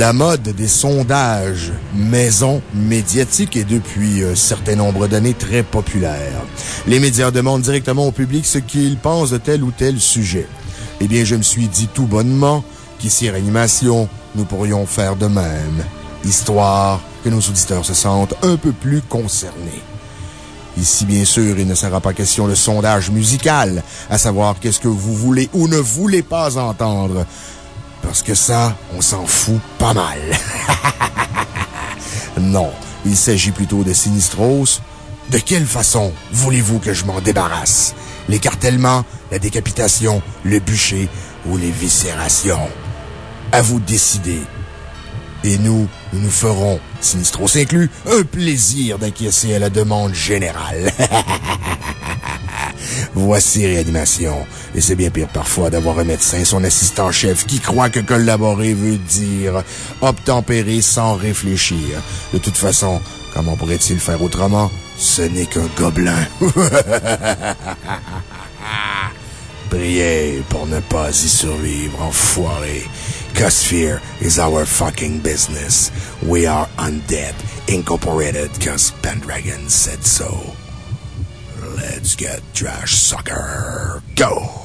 La mode des sondages maison médiatiques est depuis un certain nombre d'années très populaire. Les médias demandent directement au public ce qu'il pense de tel ou tel sujet. Eh bien, je me suis dit tout bonnement qu'ici, Réanimation, nous pourrions faire de même, histoire que nos auditeurs se sentent un peu plus concernés. Ici, bien sûr, il ne sera pas question de sondage musical, à savoir qu'est-ce que vous voulez ou ne voulez pas entendre. Parce que ça, on s'en fout pas mal. non, il s'agit plutôt de Sinistros. De quelle façon voulez-vous que je m'en débarrasse? L'écartèlement, la décapitation, le bûcher ou les viscérations? À vous de décider. Et nous, nous nous ferons, Sinistros inclus, un plaisir d'inquiéter à la demande générale. Voici Réanimation. Et c'est bien pire parfois d'avoir un médecin, son assistant-chef, qui croit que collaborer veut dire obtempérer sans réfléchir. De toute façon, comment pourrait-il faire autrement? Ce n'est qu'un gobelin. Priez pour ne pas y survivre, enfoiré. Cause fear is our fucking business. We are undead, incorporated, cause Pendragon said so. Let's get trash sucker. Go!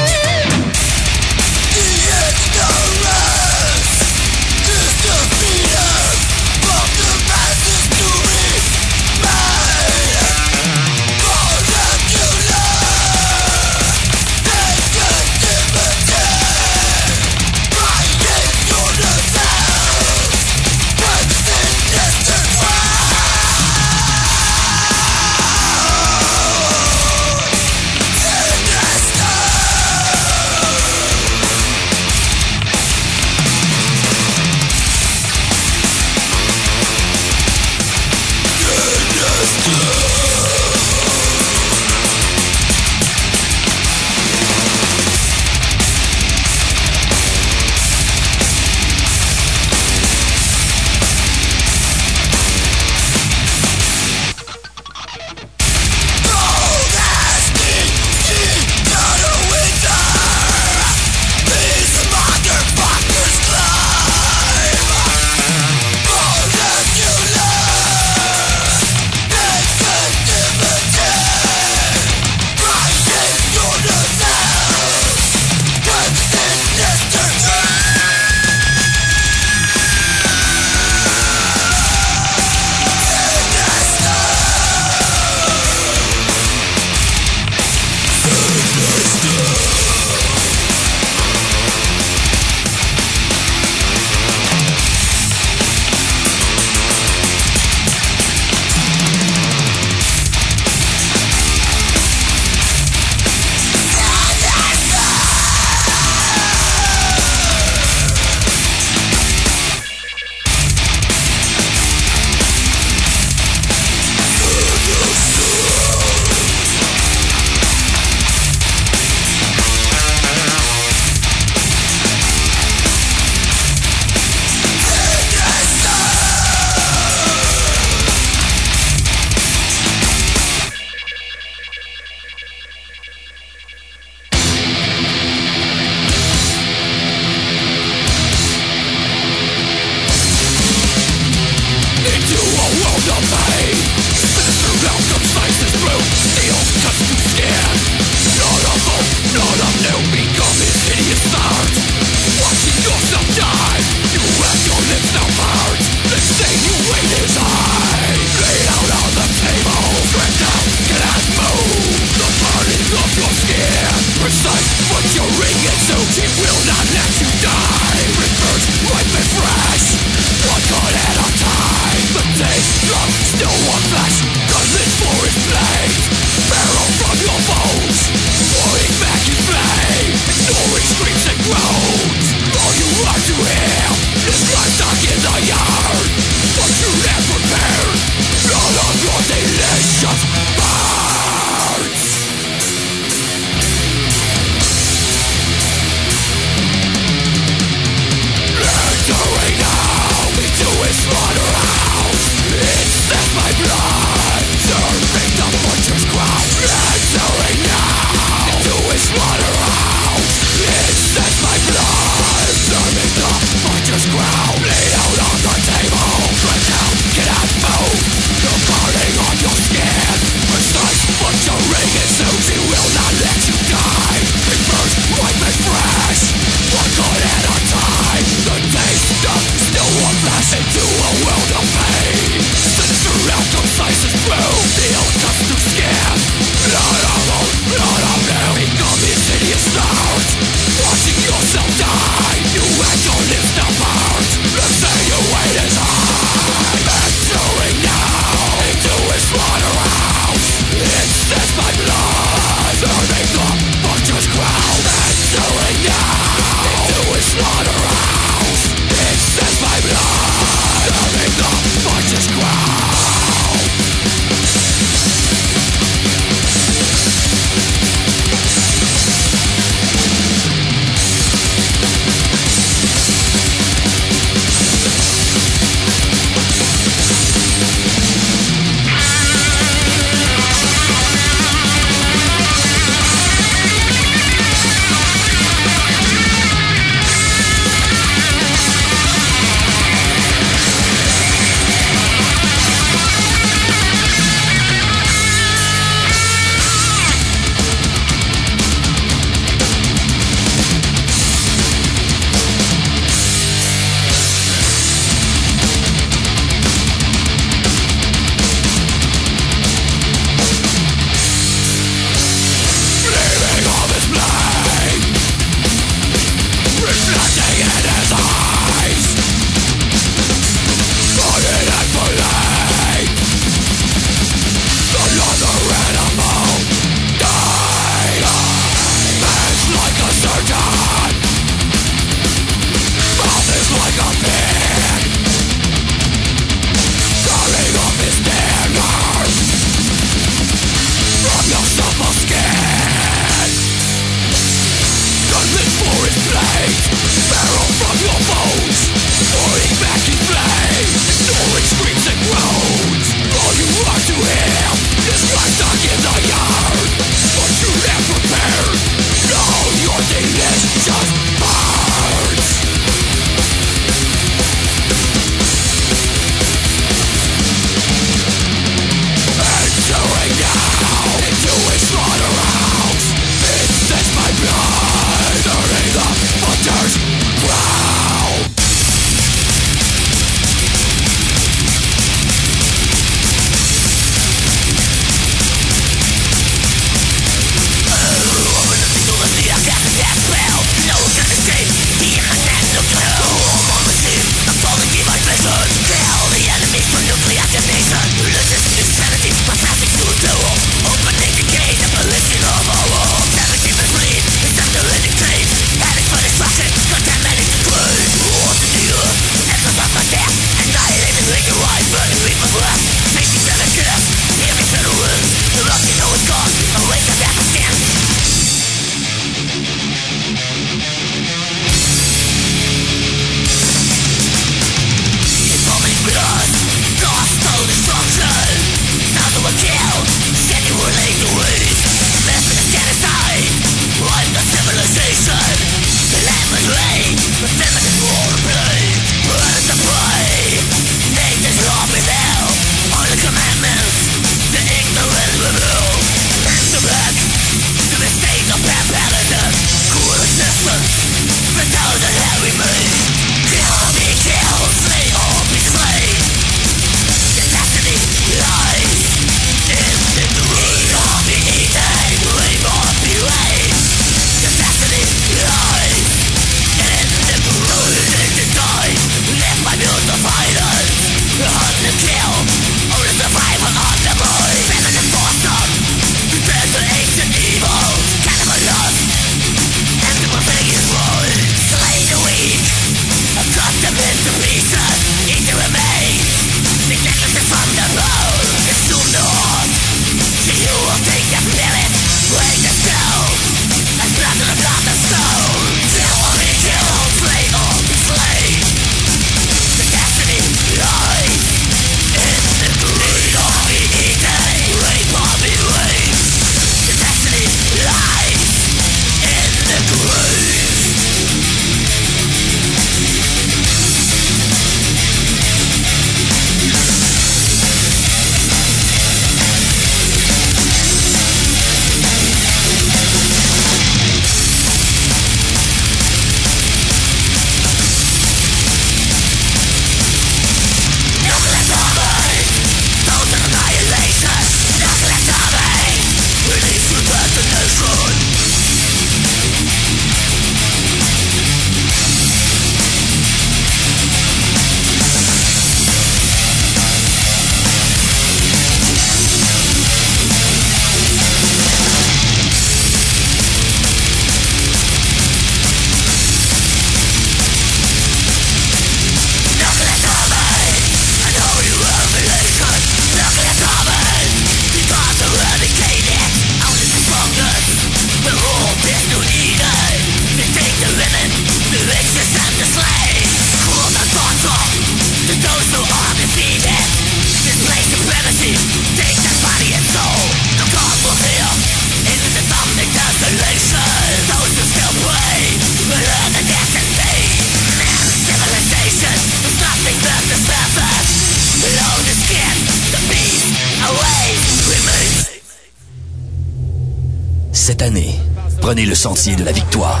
Sentier de la victoire.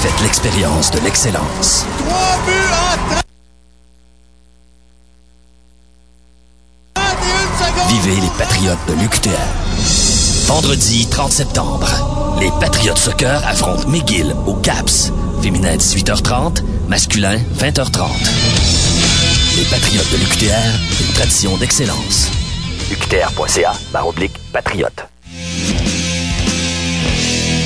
Faites l'expérience de l'excellence. Vivez les Patriotes de l'UQTR. Vendredi 30 septembre, les Patriotes Soccer affrontent McGill au CAPS. Féminin 18h30, masculin 20h30. Les Patriotes de l'UQTR, une tradition d'excellence. UQTR.ca, oblique patriote.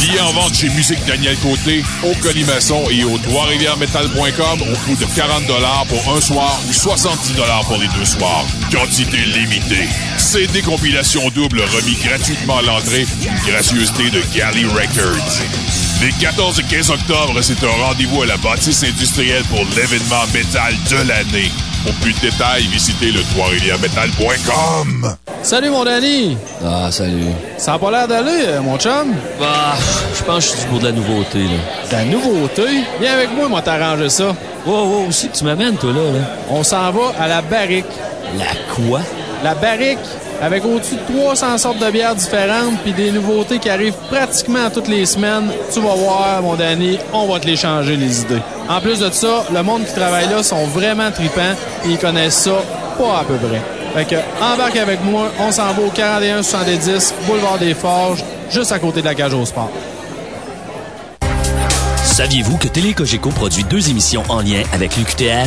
Billets en vente chez Musique Daniel Côté, au Colimaçon et au trois-rivières-metal.com au coût de 40 pour un soir ou 70 pour les deux soirs. Quantité limitée. CD compilation double remis gratuitement à l'entrée, une gracieuseté de Galley Records. Les 14 et 15 octobre, c'est un rendez-vous à la bâtisse industrielle pour l'événement métal de l'année. Pour plus de détails, visitez le trois-rivières-metal.com. Salut, mon Danny! Ah, salut. Ça a pas l'air d'aller, euh, mon chum? Bah, je pense que je suis pour de la nouveauté, là. De la nouveauté? Viens avec moi, moi, t'arranger ça. Wow, wow, aussi que tu m'amènes, toi, là, là. On s'en va à la barrique. La quoi? La barrique, avec au-dessus de 300 sortes de bières différentes, puis des nouveautés qui arrivent pratiquement toutes les semaines. Tu vas voir, mon Danny, on va te les changer, les idées. En plus de ça, le monde qui travaille là sont vraiment tripants, et ils connaissent ça pas à peu près. Fait que, embarque avec moi, on s'en va au 41-70, boulevard des Forges, juste à côté de la cage au sport. Saviez-vous que Télé produit deux émissions en lien avec l'UQTR?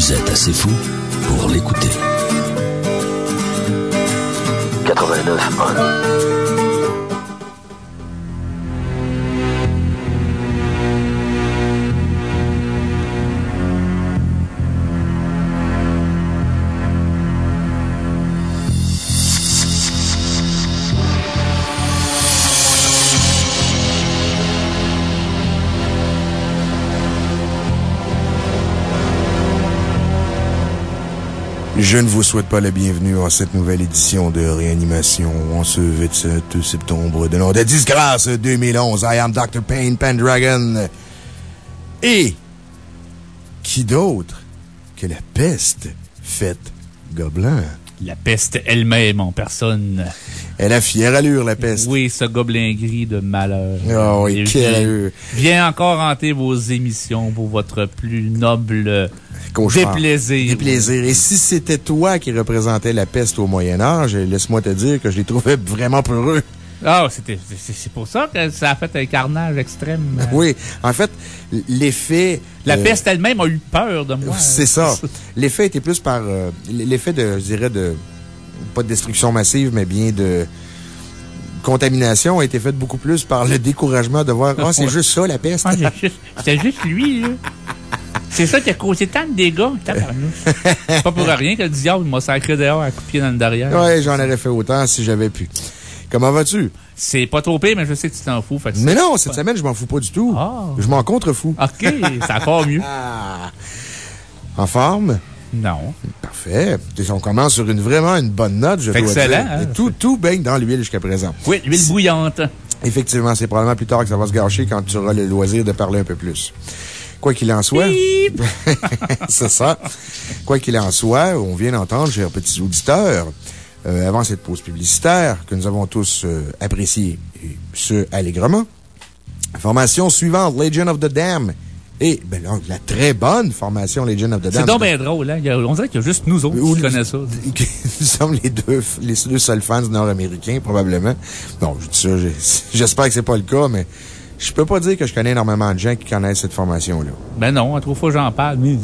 Vous êtes assez fou pour l'écouter. 89 Je ne vous souhaite pas la bienvenue en cette nouvelle édition de réanimation en ce 27 septembre de l'an de disgrâce 2011. I am Dr. Payne Pendragon. Et qui d'autre que la peste faite gobelin? La peste elle-même en personne. Elle a fière allure, la peste. Oui, ce gobelin gris de malheur. Oh oui, quelle allure. Viens encore hanter vos émissions pour votre plus noble Déplaisir. Déplaisir. Et si c'était toi qui représentais la peste au Moyen-Âge, laisse-moi te dire que je les trouvais vraiment peureux. Ah, c'est pour ça que ça a fait un carnage extrême. Oui. En fait, l'effet. La euh, peste elle-même a eu peur de moi. C'est ça. L'effet était plus par. Euh, l'effet de, je dirais, de. Pas de destruction massive, mais bien de contamination a été fait beaucoup plus par le découragement de voir, ah, c'est juste ça, la peste. Ah, c'est juste lui, là. C'est ça qui a causé tant de dégâts. C'est pas pour rien que le diable m'a sacré dehors à coup de pied dans le derrière. Ouais, j'en aurais fait autant si j'avais pu. Comment vas-tu? C'est pas trop pire, mais je sais que tu t'en fous. mais non, cette semaine, je m'en fous pas du tout. Ah. Je m'en contrefous. OK, c'est encore mieux. En forme? Non. Parfait. On commence sur une vraiment une bonne note, je Excellent. Hein? Tout, tout baigne dans l'huile jusqu'à présent. Oui, l'huile bouillante. Effectivement, c'est probablement plus tard que ça va se gâcher quand tu auras le loisir de parler un peu plus. Quoi qu'il en soit. c'est ça. Quoi qu'il en soit, on vient d'entendre, chers petits auditeurs, euh, avant cette pause publicitaire que nous avons tous euh, appréciée, et ce, allègrement. Formation suivante, Legend of the Dam, Et ben, là, la très bonne formation Legion of the Damned. C'est donc bien drôle, hein? On dirait qu'il y a juste nous autres qui connaissent ça. Nous sommes les deux, les deux seuls fans nord-américains, probablement. Bon, je dis ça, j'espère que c'est pas le cas, mais je peux pas dire que je connais énormément de gens qui connaissent cette formation-là. Ben non, à trois fois j'en parle. Mais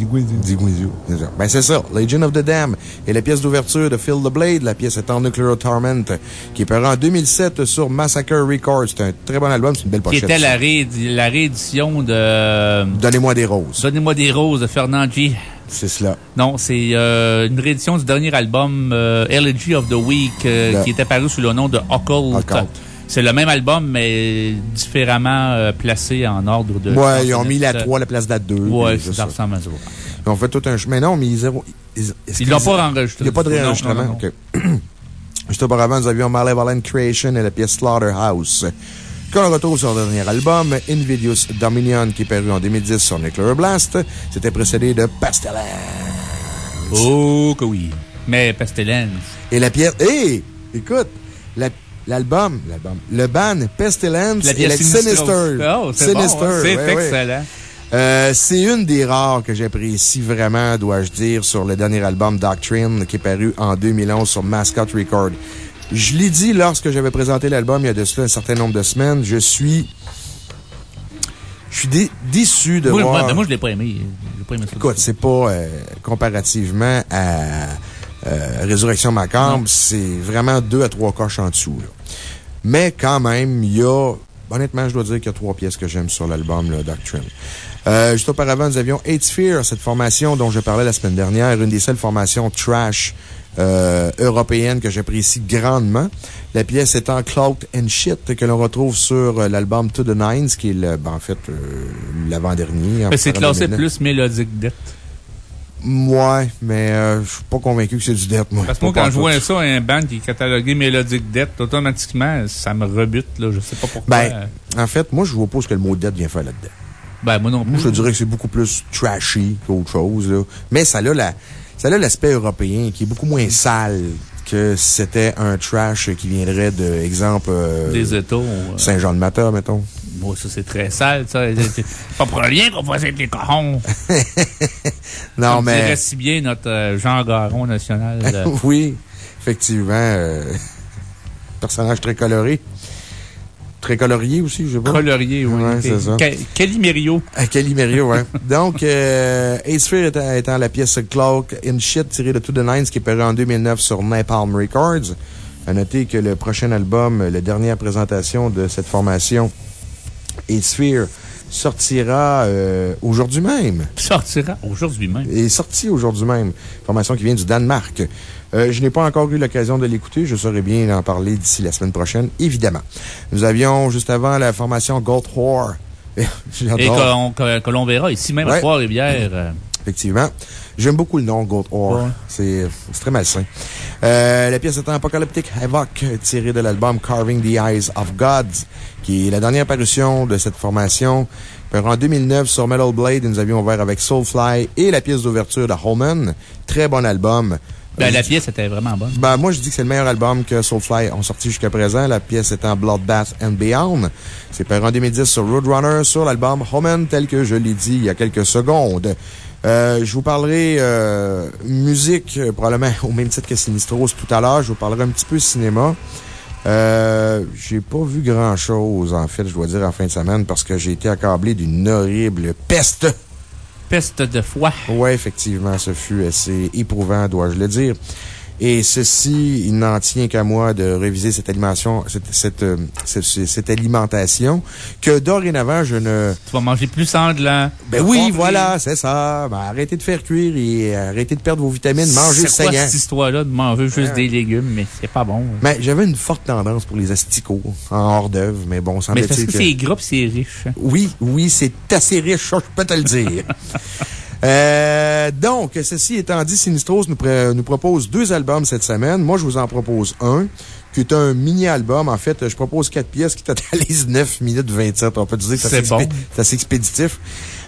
ça. Ben, c'est ça. Legion of the Dam et la pièce d'ouverture de Phil the Blade. La pièce en Nuclear Torment, qui est paru en 2007 sur Massacre Records. C'est un très bon album, c'est une belle Qui pochette. était la, réédi- la réédition de Donnez-moi des roses. Donnez-moi des roses de Fernand G. C'est cela. Non, c'est euh, une réédition du dernier album euh, Elegy of the Week euh, qui était paru sous le nom de Occult. Occult. C'est le même album, mais différemment euh, placé en ordre de. Ouais, ils ont mis la Euh, 3 à la place de la 2. Ouais, ça ressemble à ça. Ils ont fait tout un chemin. Non, mais ils zéro. Ils l'ont pas enregistré. Il n'y a pas de réenregistrement. non, non. OK. Juste auparavant, nous avions Malevolent Creation et la pièce Slaughterhouse. Qu'on retrouve sur leur dernier album, Invidious Dominion, qui est paru en 2010 sur Nuclear Blast. C'était précédé de Pestilence. Oh, que oui. Mais Pestilence. Et la pièce. Hé! écoute, la- l'album, l'album, le band Pestilence La et la Sinistros. Sinister. Oh, c'est bon, hein? Ouais. excellent. Euh, c'est une des rares que j'apprécie vraiment, dois-je dire, sur le dernier album Doctrine qui est paru en 2011 sur Mascot Record. Je l'ai dit lorsque j'avais présenté l'album il y a de cela un certain nombre de semaines, je suis. Je suis dé- déçu de Moi, voir. moi, moi, je l'ai pas aimé. Pas aimé ça. Écoute, c'est pas euh, comparativement à euh, Résurrection Macabre, c'est vraiment deux à trois coches en dessous. là. Mais quand même, il y a. Honnêtement, je dois dire qu'il y a trois pièces que j'aime sur l'album, Doctrine. Euh, juste auparavant, nous avions Eight Sphere, cette formation dont je parlais la semaine dernière, une des seules formations trash euh, européennes que j'apprécie grandement. La pièce étant Cloaked and Shit, que l'on retrouve sur euh, l'album To the Nines, qui est le, ben, en fait euh, l'avant-dernier. c'est classé plus mélodique dette. Ouais, mais euh, je suis pas convaincu que c'est du death, moi. Parce que moi, quand je vois ça, un band qui est catalogué mélodique dette, automatiquement, ça me rebute, là. Je sais pas pourquoi. Ben, en fait, moi, je vois pas ce que le mot death vient faire là-dedans. Ben, moi non plus. Moi, je dirais que c'est beaucoup plus trashy qu'autre chose, là. Mais ça a la, ça a l'aspect européen qui est beaucoup moins sale que si c'était un trash qui viendrait de, exemple, euh, Des États. euh, Saint-Jean-de-Matin, mettons. Moi, ça, c'est très sale, ça. C'est pas pour rien qu'on fasse être les corons. Non, Comme mais. dirait si bien notre euh, Jean Garon national. euh, oui, effectivement, euh, personnage très coloré. Très colorié aussi, je sais pas. colorier, oui. Ouais, c'est ça. Ca- Calimério. À Calimério, ouais. Donc, euh, Ace Sphere étant, étant la pièce Cloak in Shit tirée de To the Nines qui est paru en 2009 sur Napalm Records. À noter que le prochain album, la dernière présentation de cette formation, Ace Sphere, sortira euh, aujourd'hui même. Sortira aujourd'hui même. est sorti aujourd'hui même. Formation qui vient du Danemark. Euh, je n'ai pas encore eu l'occasion de l'écouter. Je saurai bien en parler d'ici la semaine prochaine, évidemment. Nous avions juste avant la formation Gold Whore. Et que, que l'on verra ici même à. Trois-Rivières. Effectivement. J'aime beaucoup le nom Gold. Ouais. C'est très malsain. Euh, la pièce est un Apocalyptic Havoc tirée de l'album Carving the Eyes of Gods, qui est la dernière parution de cette formation. En 2009, sur Metal Blade, nous avions ouvert avec Soulfly et la pièce d'ouverture de Homan. Très bon album. ben, la pièce était vraiment bonne. ben, moi, je dis que c'est le meilleur album que Soulfly ont sorti jusqu'à présent. La pièce étant Bloodbath and Beyond. C'est paru en 2010 sur Roadrunner, sur l'album Homan, tel que je l'ai dit il y a quelques secondes. Euh, je vous parlerai euh, musique, euh, probablement au même titre que Sinistros tout à l'heure. Je vous parlerai un petit peu cinéma. Euh, j'ai pas vu grand chose, en fait, je dois dire, en fin de semaine, parce que j'ai été accablé d'une horrible peste. Peste de foie. Oui, effectivement, ce fut assez éprouvant, dois-je le dire. Et ceci, il n'en tient qu'à moi de réviser cette alimentation, cette, cette, euh, cette, cette alimentation, que dorénavant, je ne... Tu vas manger plus sanglant. Ben oui, voilà, c'est ça. Ben, arrêtez de faire cuire et arrêtez de perdre vos vitamines. Mangez C'est saillant. cette histoire-là de manger juste Ouais. des légumes, mais c'est pas bon. hein. Ben, j'avais une forte tendance pour les asticots en hors d'œuvre, mais bon, Mais semble-t-il parce que que... c'est gras c'est riche. Oui, oui, c'est assez riche, ça, je peux te le dire. Euh, donc, ceci étant dit, Sinistros nous, propose deux albums cette semaine. Moi, je vous en propose un, qui est un mini-album. En fait, je propose quatre pièces qui totalisent 9 minutes 27. On peut dire que c'est bon. assez expéditif.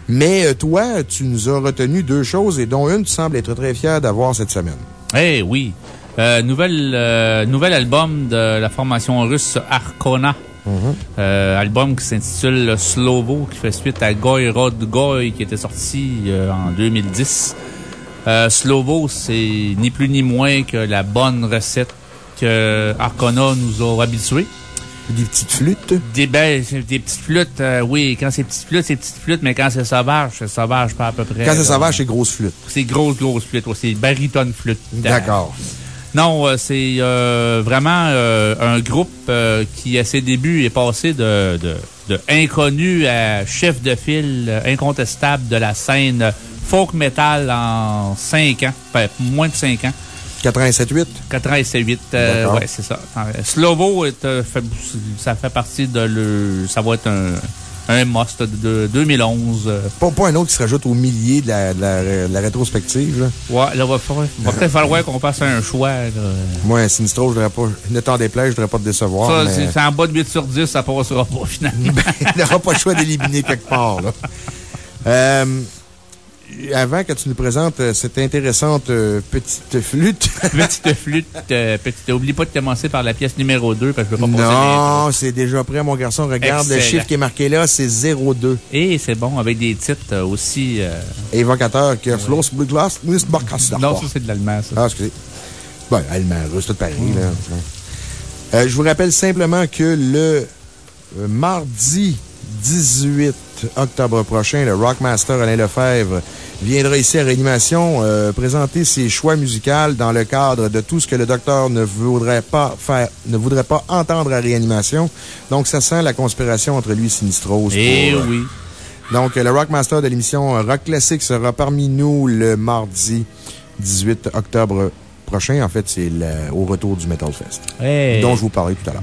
Mais euh, toi, tu nous as retenu deux choses et dont une, tu sembles être très fier d'avoir cette semaine. Eh oui. Euh, nouvelle, euh, nouvel album de la formation russe Euh, album qui s'intitule Slovo, qui fait suite à Goy Rod Goy, qui était sorti euh, en 2010. Euh, Slovo, c'est ni plus ni moins que la bonne recette que Arcona nous a habitués. Des petites flûtes. Des, ben, des petites flûtes, euh, oui. Quand c'est petites flûtes, c'est petites flûtes, mais quand c'est sauvage, c'est sauvage pas à peu près. Quand c'est sauvage, c'est grosse flûte. C'est grosse, grosse flûte. ouais, C'est baryton flûte. D'accord. Non, euh, c'est euh, vraiment euh, un groupe euh, qui, à ses débuts, est passé de, de, de inconnu à chef de file incontestable de la scène folk metal en 5 ans. Ben, moins de 5 ans. 87-8. 87, euh, ouais, c'est ça. Slovo, est, euh, fait- ça fait partie de le. Ça va être un, un must de, de 2011. euh. Pas, pas un autre qui se rajoute au millier de la, de la, de la rétrospective, là. Ouais, là, va, va peut-être falloir qu'on fasse un choix. Moi, un Sinistro, je pas, ne t'en déplaise, je voudrais pas te décevoir. Ça, mais c'est en bas de 8 sur 10, ça passera pas finalement. il n'aura pas le choix d'éliminer quelque part, là. Euh, avant que tu nous présentes euh, cette intéressante euh, petite flûte. petite flûte, euh, petite. Oublie pas de commencer par la pièce numéro 2 parce que je veux pas non, c'est déjà prêt, mon garçon. Regarde le chiffre qui est marqué là, c'est 02. Et c'est bon, avec des titres aussi. euh, Évocateur que Floss Miss Barcassar. Non, ça, c'est de l'allemand, ça. Ah, excusez. Bon, allemand, russe, tout pareil, là. Je vous rappelle simplement que le mardi 18 octobre prochain, le Rockmaster Alain Lefebvre viendra ici à Réanimation euh, présenter ses choix musicaux dans le cadre de tout ce que le docteur ne voudrait pas faire, ne voudrait pas entendre à Réanimation. Donc, ça sent la conspiration entre lui et Sinistros. Eh pour, euh, oui. donc, le Rockmaster de l'émission Rock Classique sera parmi nous le mardi 18 octobre prochain. En fait, c'est au retour du Metal Fest, Hey. dont je vous parlais tout à l'heure.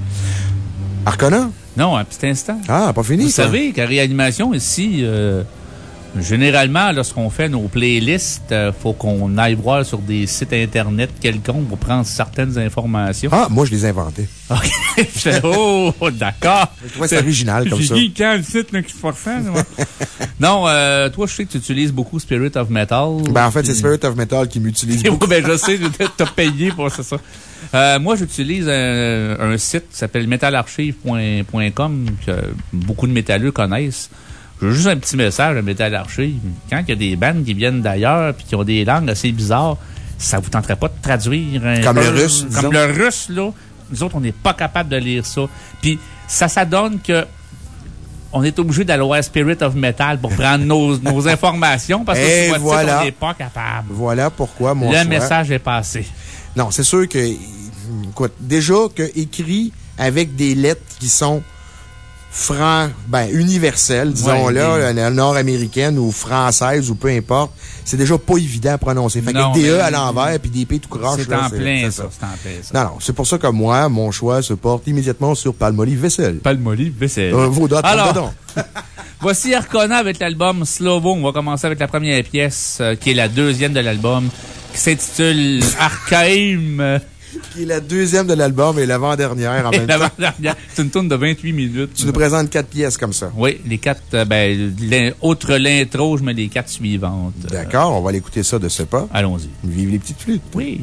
Arcona? Non, un petit instant. Ah, pas fini, Vous ça. savez qu'à réanimation ici, euh, généralement, lorsqu'on fait nos playlists, il faut qu'on aille voir sur des sites Internet quelconques pour prendre certaines informations. Ah, moi, je les ai inventés. OK. Je fais, oh, d'accord. Je trouvais ça original comme ça. J'ai dit, quand le site là, qui se forfait, moi? Non, euh, toi, je sais que tu utilises beaucoup Spirit of Metal. Ben, en fait, c'est Spirit of Metal qui m'utilise Oui, beaucoup. ben, je sais, je t'as payé pour ça. ça. Euh, moi, j'utilise un, un site qui s'appelle metalarchive.com que beaucoup de métalleux connaissent. J'ai juste un petit message à Metal Archive. Quand il y a des bandes qui viennent d'ailleurs puis qui ont des langues assez bizarres, ça vous tenterait pas de traduire un Comme le russe, disons. Comme le russe, là. Nous autres, on n'est pas capable de lire ça. Puis ça, ça donne que on est obligé d'aller voir Spirit of Metal pour prendre nos, nos informations parce que sur votre site, voilà. on n'est pas capable. Voilà pourquoi mon Le choix- message est passé. Non, c'est sûr que, écoute, déjà que écrit avec des lettres qui sont franc, ben, universelles, disons Ouais, là, des- la nord-américaine ou française ou peu importe, c'est déjà pas évident à prononcer. Fait Non, que des E à l'envers puis des P tout croche. C'est en plein, ça. C'est en plein, ça. Non, non, c'est pour ça que moi, mon choix se porte immédiatement sur Palmolive Vaisselle. Palmolive, vaisselle. Euh, vos doigts, Alors, dedans. Voici Arcona avec l'album Slovo. On va commencer avec la première pièce, euh, qui est la deuxième de l'album, qui s'intitule Archaim. Qui est la deuxième de l'album et l'avant-dernière en Et même temps. l'avant-dernière. C'est une tourne de 28 minutes. Tu nous présentes quatre pièces comme ça. Oui, les quatre, euh, ben, outre l'intro, je mets les quatre suivantes. D'accord, on va aller écouter ça de ce pas. Allons-y. Vive les petites flûtes. Oui.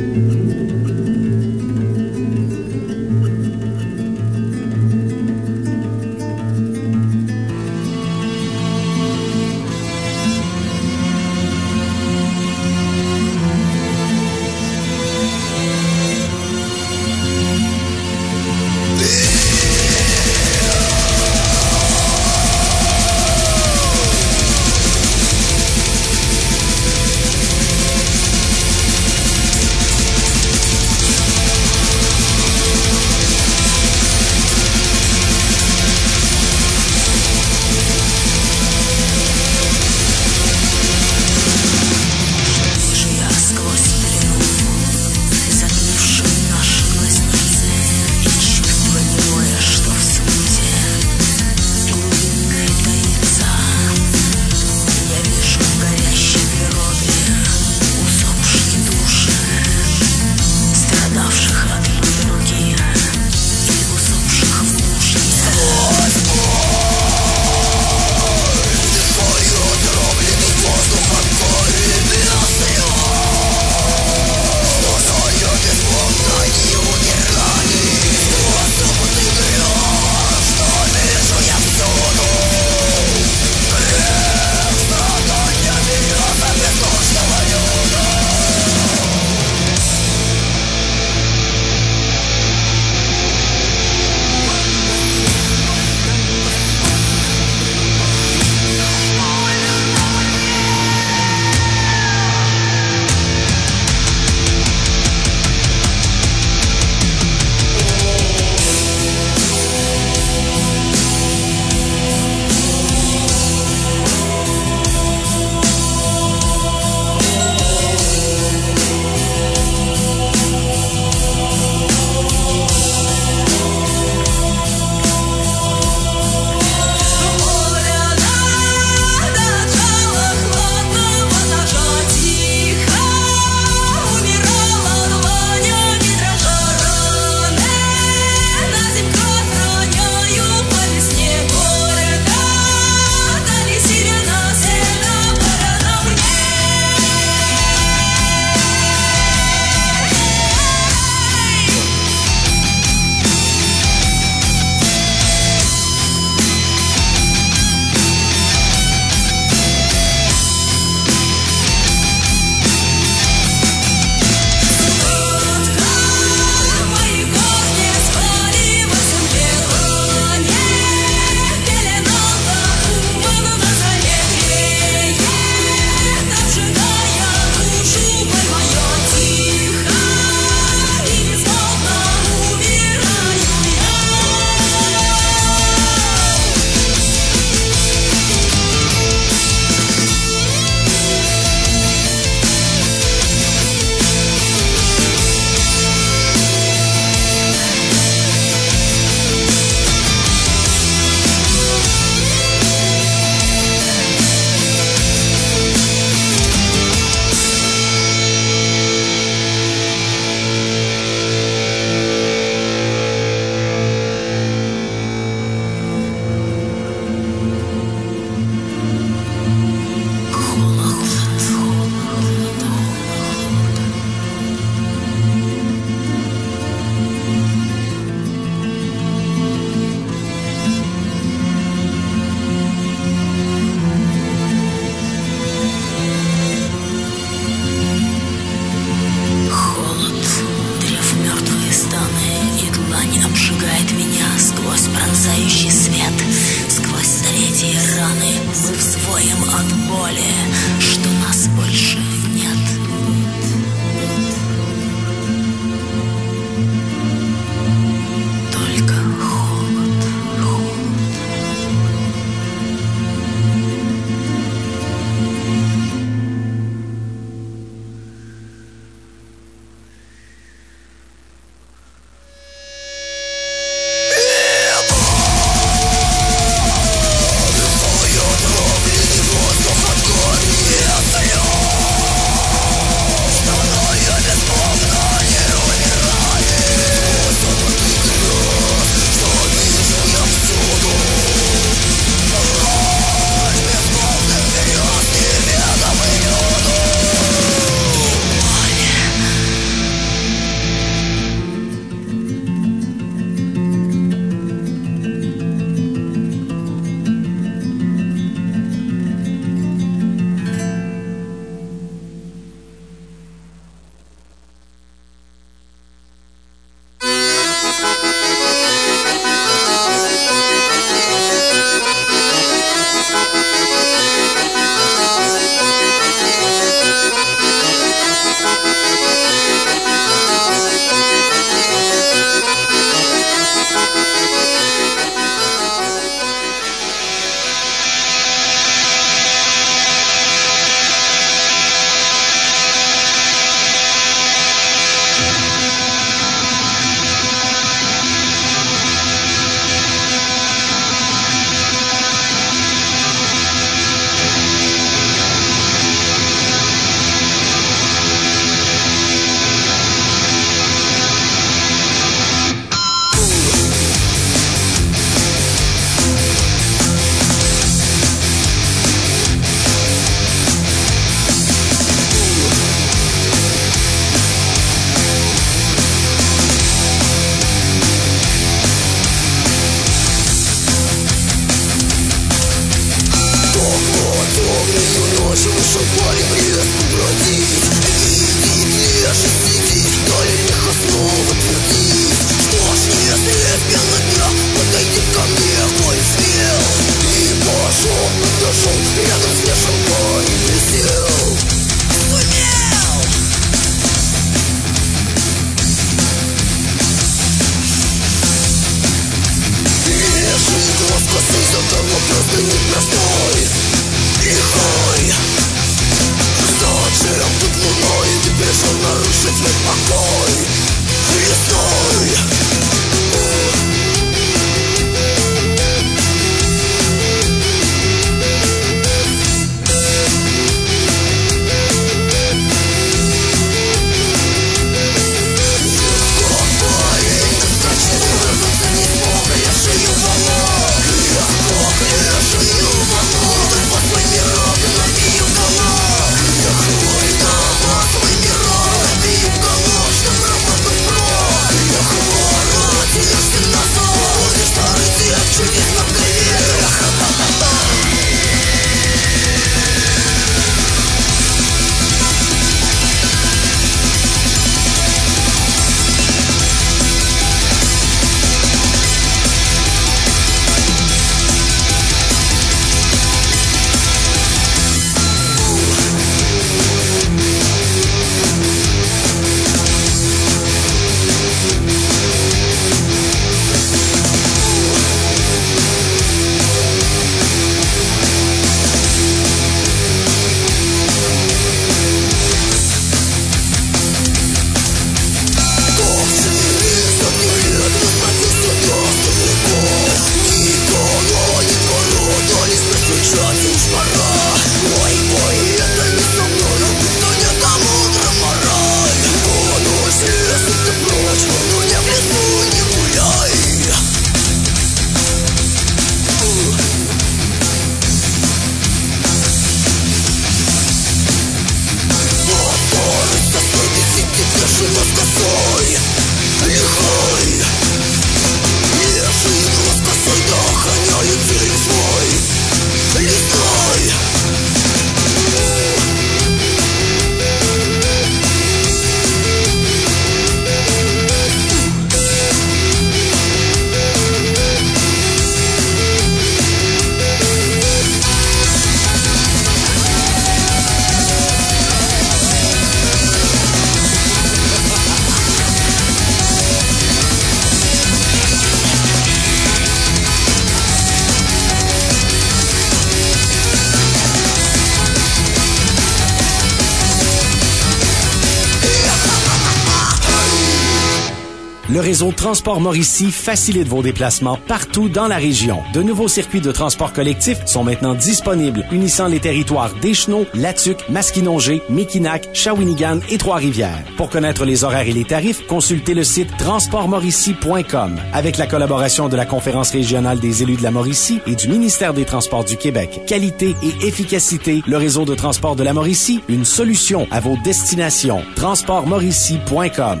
Le réseau Transport Mauricie facilite vos déplacements partout dans la région. De nouveaux circuits de transport collectif sont maintenant disponibles, unissant les territoires d'Échenot, Latuc, Masquinongé, Mekinac, Shawinigan et Trois-Rivières. Pour connaître les horaires et les tarifs, consultez le site transportmauricie.com. Avec la collaboration de la Conférence régionale des élus de la Mauricie et du ministère des Transports du Québec. Qualité et efficacité, le réseau de transport de la Mauricie, une solution à vos destinations. transportmauricie.com.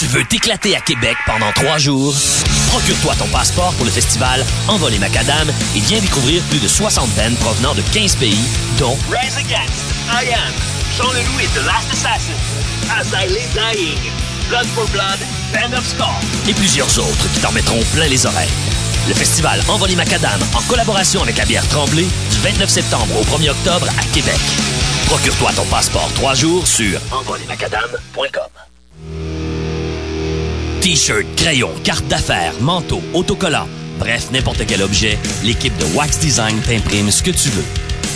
Tu veux t'éclater à Québec pendant trois jours? Procure-toi ton passeport pour le festival Envolé Macadam et viens découvrir plus de 60 bands provenant de 15 pays, dont Rise Against, I Am, Jean Leloup et The Last Assassin, As I Lay Dying, Blood for Blood, Band of Skull. et plusieurs autres qui t'en mettront plein les oreilles. Le festival Envolé Macadam, en collaboration avec la bière Tremblay, du 29 septembre au 1er octobre à Québec. Procure-toi ton passeport trois jours sur envolémacadam.com. T-shirt, crayon, carte d'affaires, manteau, autocollant, bref, n'importe quel objet, l'équipe de Wax Design t'imprime ce que tu veux.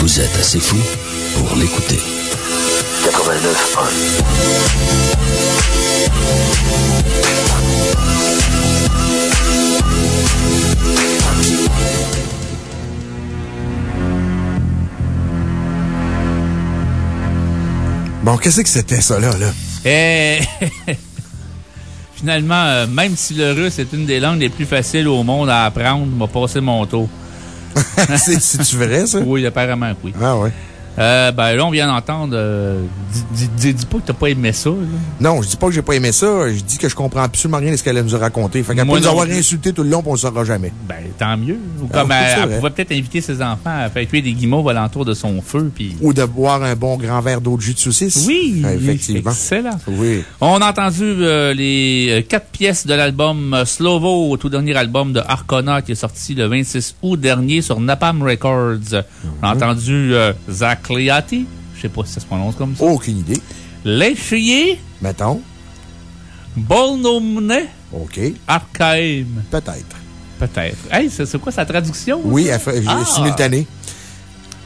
Vous êtes assez fou pour l'écouter. 89.1 Bon, qu'est-ce que c'était ça, là? là? Et finalement, euh, même si le russe est une des langues les plus faciles au monde à apprendre, m'a passé mon tour. C'est- C'est-tu vrai, ça? Oui, apparemment oui. Ah, ouais. Euh, ben là, on vient d'entendre. euh, dis, dis- dis- dis pas que t'as pas aimé ça. là. Non, je dis pas que j'ai pas aimé ça. Je dis que je comprends absolument rien de ce qu'elle nous a raconté. Fait qu'elle peut nous avoir insulté tout le long, on le saura jamais. Ben, tant mieux. Ou Ah, comme oui, elle, pouvait peut-être inviter ses enfants à faire cuire des guimauves alentour de son feu. Ou de boire un bon grand verre d'eau de jus de saucisse. Oui, Ah, Effectivement. excellent. Oui. On a entendu euh, les euh, quatre pièces de l'album euh, Slovo, tout dernier album de Arcona qui est sorti le 26 août dernier sur Napalm Records. On a entendu euh, Zach Liati, je sais pas si ça se prononce comme ça. Aucune idée. L'échier, Mettons. Bolnomne, OK. Archaim. Peut-être. Peut-être. Hey, c'est quoi sa traduction? Oui, elle fait, Ah! simultané.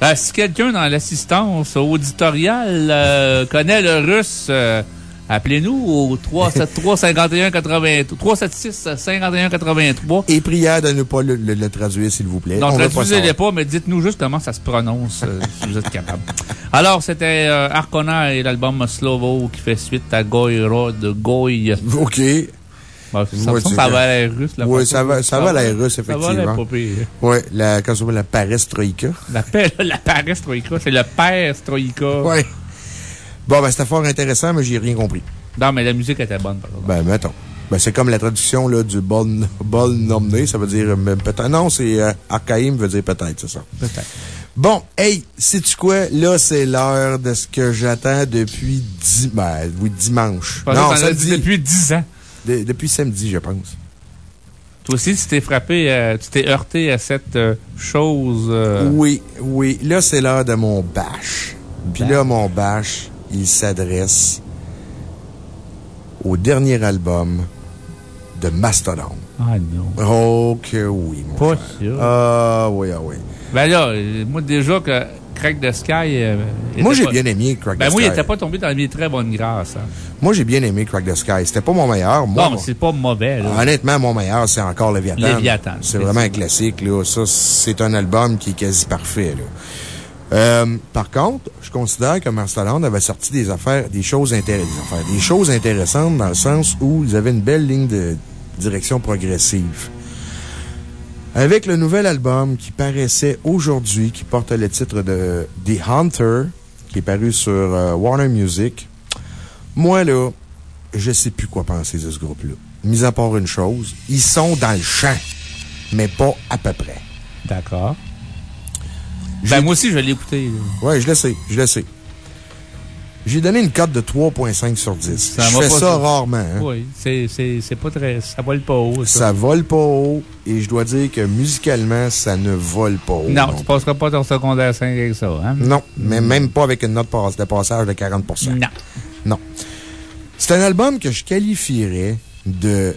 Euh, si quelqu'un dans l'assistance auditoriale euh, connaît le russe, euh, appelez-nous au 373 51 80 376 51 83. Et prière de ne pas le, le- le traduire, s'il vous plaît. Non, On veut pas mais dites-nous juste comment ça se prononce, euh, si vous êtes capable. Alors, c'était euh, Arcona et l'album Slovo qui fait suite à Goyra de Goy. OK. Bon, ça, Ouais, ça va à l'air russe, là. Oui, ça va, ça va à l'air russe, Ça va à l'air effectivement. pas pire. Oui, la, quand on la perestroïka. La, la perestroïka, c'est le perestroïka. Oui. Bon, ben, c'était fort intéressant, mais j'ai rien compris. Non, mais la musique était bonne, par exemple. Ben, mettons. Ben, c'est comme la traduction, là, du bol, bol nomné, ça veut dire, peut-être, non, c'est, euh, archaïm veut dire peut-être, c'est ça. Peut-être. Bon, hey, sais-tu quoi? Là, c'est l'heure de ce que j'attends depuis di ben, oui, dimanche. Non, as dit depuis 10 ans. De- depuis samedi, je pense. Toi aussi, tu t'es frappé, euh, tu t'es heurté à cette euh, chose. euh, Oui, oui. Là, c'est l'heure de mon bash. Puis là, mon bash, il s'adresse au dernier album de Mastodon. Ah non. Oh que oui, mon Pas sûr. Ah oui, ah oui. Ben là, moi déjà que Crack the Sky. euh, Moi, j'ai pas- bien aimé Crack Ben, the moi, il Sky. n'était pas tombé dans mes très bonnes grâces. hein. Moi, j'ai bien aimé Crack the Sky. C'était pas mon meilleur. Moi, Bon, mon- c'est pas mauvais, là. Honnêtement, mon meilleur, c'est encore Léviathan. Léviathan, C'est vraiment un classique, là. Ça, c'est un album qui est quasi parfait, là. Euh, par contre, je considère que Mastodon avait sorti des affaires, des choses intéressantes, des choses intéressantes dans le sens où ils avaient une belle ligne de direction progressive. Avec le nouvel album qui paraissait aujourd'hui, qui porte le titre de The Hunter, qui est paru sur euh, Warner Music, moi, là, je sais plus quoi penser de ce groupe-là. Mis à part une chose, ils sont dans le champ, mais pas à peu près. D'accord. Ben, moi aussi, je l'ai écouté. Ouais, je le sais, je le sais. J'ai donné une cote de 3.5 sur 10. Ça je fais ça rarement. hein. Oui, c'est pas très. Ça vole pas haut, ça. Ça vole pas haut et je dois dire que musicalement, ça ne vole pas haut. Non, tu passeras pas ton secondaire 5 avec ça, hein? Non, mais même pas avec une note de passage de 40% Non. Non. C'est un album que je qualifierais de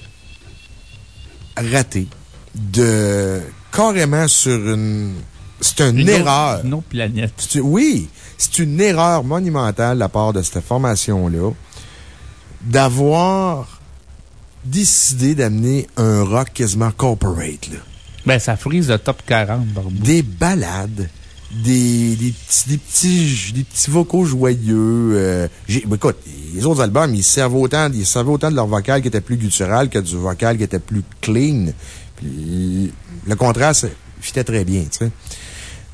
raté, de carrément sur une. C'est une, Une autre- erreur. Une autre planète. Oui, c'est une erreur monumentale de la part de cette formation-là d'avoir décidé d'amener un rock quasiment corporate, là. Ben, ça frise le top 40, Barbeau. Des balades, des, des, petits, des, petits, des petits vocaux joyeux. euh, ben, écoute, les autres albums, ils servent autant, ils servaient autant de leur vocal qui était plus guttural que du vocal qui était plus clean. Puis, le contraste fitait très bien, tu sais.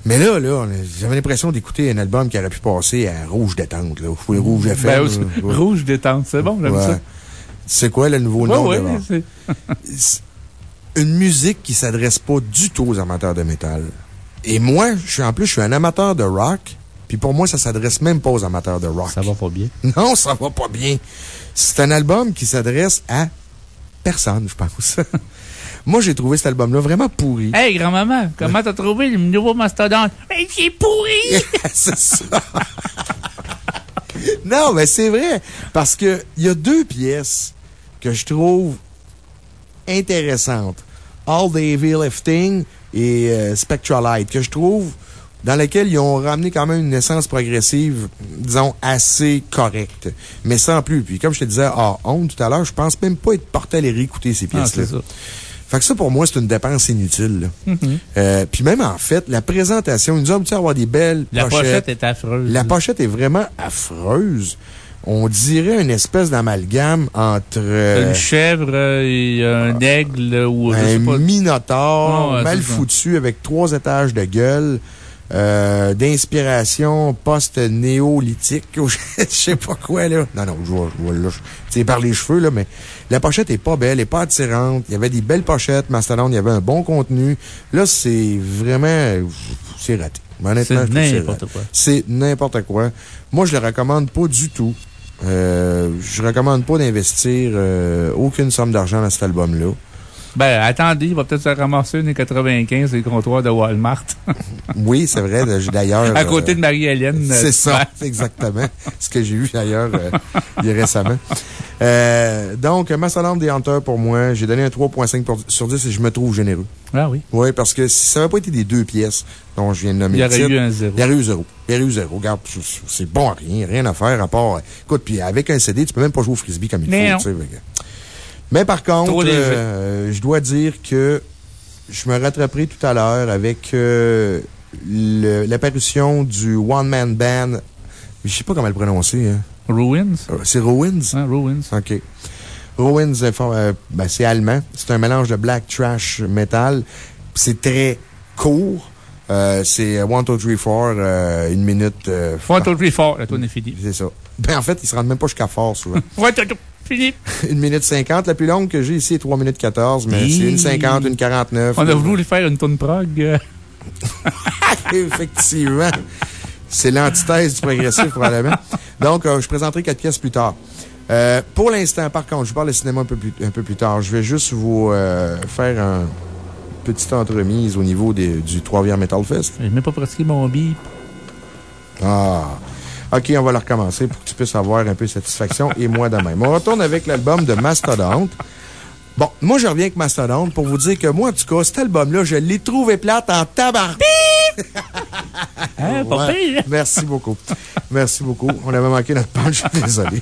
Mais là, là, j'avais l'impression d'écouter un album qui aurait pu passer à Rouge Détente, là. Ou Rouge FM. Ben, là. aussi, Ouais. Rouge détente, c'est bon, j'aime Ouais. ça. C'est quoi le nouveau Ouais, nom ouais, une musique qui s'adresse pas du tout aux amateurs de métal. Et moi, je suis en plus, je suis un amateur de rock. Puis pour moi, ça s'adresse même pas aux amateurs de rock. Ça va pas bien. Non, ça va pas bien. C'est un album qui s'adresse à personne, je pense. moi, j'ai trouvé cet album-là vraiment pourri. Hey, grand-maman, comment t'as trouvé le nouveau mastodonte? Ben, c'est pourri! c'est ça. non, mais c'est vrai. Parce que il y a deux pièces que je trouve intéressantes. All the Heavy Lifting et euh, Spectralite, que je trouve dans lesquelles ils ont ramené quand même une essence progressive, disons, assez correcte. Mais sans plus. Puis comme je te disais, ah, honte tout à l'heure, je pense même pas être porté à les réécouter, ces pièces-là. c'est ça. Fait que ça, pour moi, c'est une dépense inutile. là. Mhm. Euh, puis même, en fait, la présentation, ils nous ont habitués à avoir des belles La pochettes. pochette est affreuse. La pochette est vraiment affreuse. On dirait une espèce d'amalgame entre euh, Une chèvre et un aigle ou je sais un pas. minotaure Ah ouais, mal ça. foutu avec trois étages de gueule. Euh, d'inspiration post-néolithique, ou je sais pas quoi, là. Non, non, je vois, sais, par les cheveux, là, mais la pochette est pas belle, elle est pas attirante. Il y avait des belles pochettes, Mastodon, il y avait un bon contenu. Là, c'est vraiment, c'est raté. Honnêtement, C'est n'importe quoi. C'est n'importe quoi. Moi, je le recommande pas du tout. Euh, je recommande pas d'investir euh, aucune somme d'argent dans cet album-là. Ben, attendez, il va peut-être se ramasser une 95 les comptoirs de Walmart. Oui, c'est vrai, d'ailleurs. à côté euh, de Marie-Hélène. euh, C'est ça, c'est exactement ce que j'ai vu d'ailleurs euh, il y a récemment. Euh, donc, Mastodon des Hunter pour moi, j'ai donné un 3.5 pour- sur 10 et je me trouve généreux. Ah oui. Oui, parce que si ça n'avait pas été des deux pièces dont je viens de nommer Il y aurait titre, eu un zéro. Il y aurait eu zéro. Il y aurait eu zéro. Regarde, c'est- bon à rien, rien à faire à part. Écoute, puis avec un CD, tu peux même pas jouer au frisbee comme il Mais faut. tu sais, fait que- Mais par contre, euh, je dois dire que je me rattraperai tout à l'heure avec euh, l'apparition du One Man Band. Je sais pas comment le prononcer. Hein. Ruins? Euh, C'est Ruins? Ruins. OK. Ruins, euh, ben, c'est allemand. C'est un mélange de black trash metal. C'est très court. Euh, c'est 1, 2, 3, 4, euh, une minute. euh, One, two, three, four. La tourne est finie. c'est ça. Ben, en fait, ils se rendent même pas jusqu'à fort, souvent. Two, two, fini. une minute 50. La plus longue que j'ai ici est 3 minutes 14, mais c'est une 50, une 49. On a voulu lui faire une tourne prog. euh, Effectivement. C'est l'antithèse du progressif, probablement. Donc, euh, je présenterai quatre pièces plus tard. Euh, pour l'instant, par contre, je vous parle de cinéma un peu plus, un peu plus tard. Je vais juste vous euh, faire un petite entremise au niveau des- du Trois-Rivières Metal Fest. J'ai même pas pratiqué mon bip. Ah. OK, on va le recommencer pour que tu puisses avoir un peu de satisfaction et moi de même. On retourne avec l'album de Mastodon. Bon, moi, je reviens avec Mastodon pour vous dire que moi, en tout cas, cet album-là, je l'ai trouvé plate en tabac. Hein, pas Ouais. pire. Merci beaucoup. Merci beaucoup. On avait manqué notre punch, je suis désolé.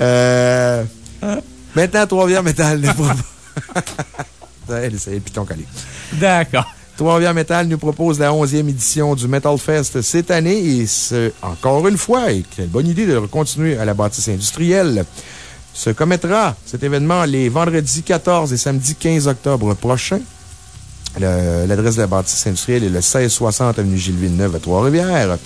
Euh, maintenant, Trois-Rivières Metal nous propose. C'est le piton collé. D'accord. Trois-Rivières Metal nous propose la 11e édition du Metal Fest cette année et encore une fois, et quelle bonne idée de continuer à la bâtisse industrielle, se commettra cet événement les vendredis 14 et samedi 15 octobre prochains. L'adresse de la bâtisse industrielle est le 1660 avenue Gilles Villeneuve à Trois-Rivières.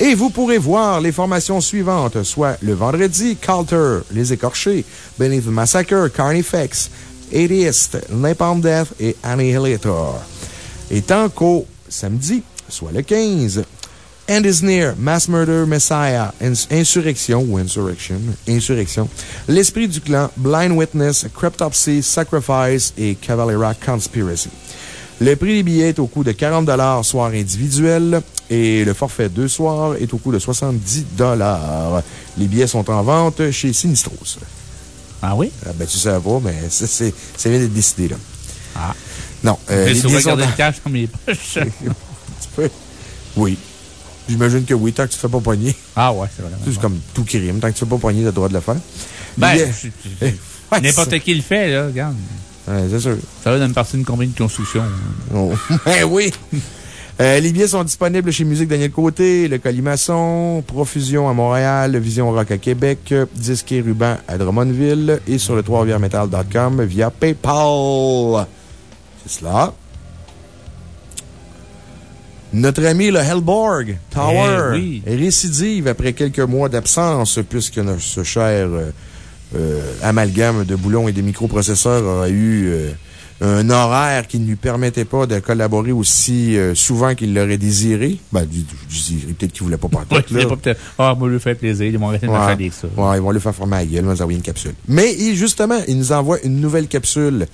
Et vous pourrez voir les formations suivantes, soit le vendredi, Calter, Les Écorchés, Beneath the Massacre, Carnifex, Atheist, Napalm Death et Annihilator. Et tant qu'au samedi, soit le 15, End is Near, Mass Murder Messiah, Ins- Insurrection ou Insurrection, Insurrection, L'Esprit du Clan, Blind Witness, Cryptopsy, Sacrifice et Cavalera Conspiracy. Le prix des billets est au coût de 40 soir individuel et le forfait deux soirs est au coût de 70 Les billets sont en vente chez Sinistros. Ah oui? Ah, ben, tu sais pas, mais ça, vient d'être décidé, là. Ah. Non, euh, billets sont gardé en- le cash dans mes poches. Tu peux? Oui. J'imagine que oui, tant que tu te fais pas pogner. Ah ouais, c'est vrai. C'est comme tout crime. Tant que tu te fais pas pogner, tu as le droit de le faire. Ben, Ouais, N'importe qui le fait, là, regarde. Ouais, c'est sûr. Ça va d'une partie d'une compagnie de construction. Oh. Ben oui! Euh, les billets sont disponibles chez Musique Daniel Côté, le Colimaçon, Profusion à Montréal, Vision Rock à Québec, Disque et Ruban à Drummondville et sur le 3 via PayPal. C'est cela. Notre ami le Hellborg Tower Eh oui. récidive après quelques mois d'absence puisque notre- ce cher euh, euh, amalgame de boulons et de microprocesseurs aura eu euh, un horaire qui ne lui permettait pas de collaborer aussi souvent qu'il l'aurait désiré. Ben, peut-être qu'il voulait pas partir. Ouais. Ah, moi, lui fais plaisir. Ils m'ont arrêté de me Ouais. faire avec ça. Ouais, ils vont lui faire former la gueule, ils vont nous envoyer une capsule. Mais il- justement, il nous envoie une nouvelle capsule.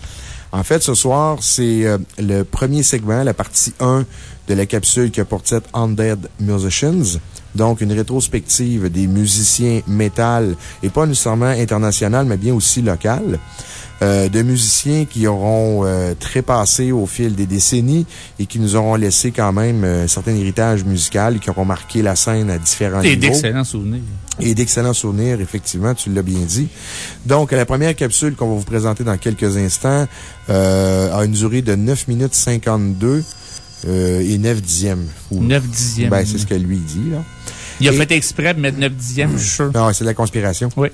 En fait, ce soir, c'est euh, le premier segment, la partie 1 de la capsule qui a pour titre Undead Musicians. Donc, une rétrospective des musiciens métal, et pas nécessairement international, mais bien aussi local. Euh, de musiciens qui auront euh, trépassé au fil des décennies et qui nous auront laissé quand même euh, un certain héritage musical et qui auront marqué la scène à différents Et niveaux. d'excellents souvenirs. Et d'excellents souvenirs, effectivement, tu l'as bien dit. Donc, la première capsule qu'on va vous présenter dans quelques instants euh, a une durée de 9 minutes 52 euh, et 9 dixièmes. Ou- 9 dixièmes. Ben, c'est ce que lui dit, là. Il a Et- fait exprès de mettre 9 dixièmes, je suis sûr. Non, c'est de la conspiration. Oui.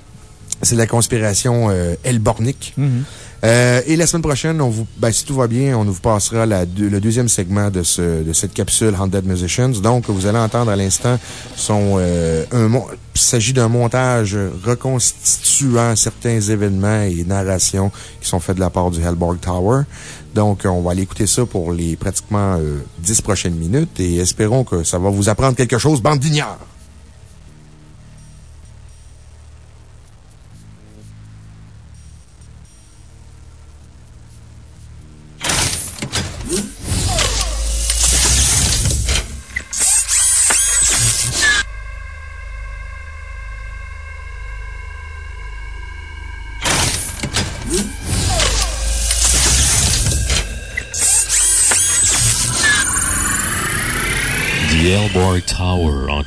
C'est de la conspiration euh, Elbornique. Mhm. Euh, et la semaine prochaine, on vous, ben, si tout va bien, on vous passera la deux- le deuxième segment de, ce, de cette capsule Haunted Musicians. Donc, vous allez entendre à l'instant son, euh, un, il s'agit d'un montage reconstituant certains événements et narrations qui sont faits de la part du Hellborg Tower. Donc, on va aller écouter ça pour les pratiquement euh, 10 prochaines minutes et espérons que ça va vous apprendre quelque chose, bande.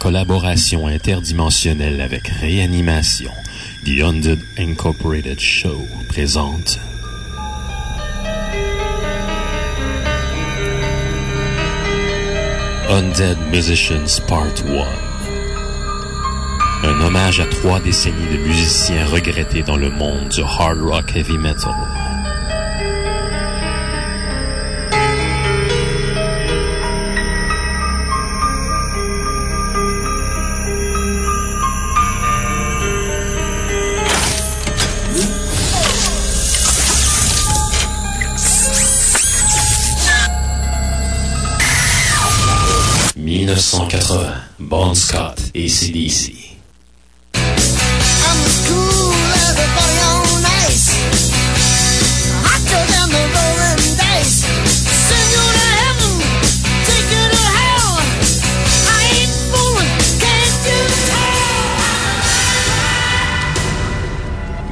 Collaboration interdimensionnelle avec Réanimation, The Undead Incorporated Show, présente Undead Musicians Part 1. Un hommage à trois décennies de musiciens regrettés dans le monde du hard rock heavy metal. « 1980, Bon Scott et CDC. «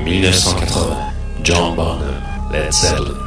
1980, John Bonham, Led Zeppelin.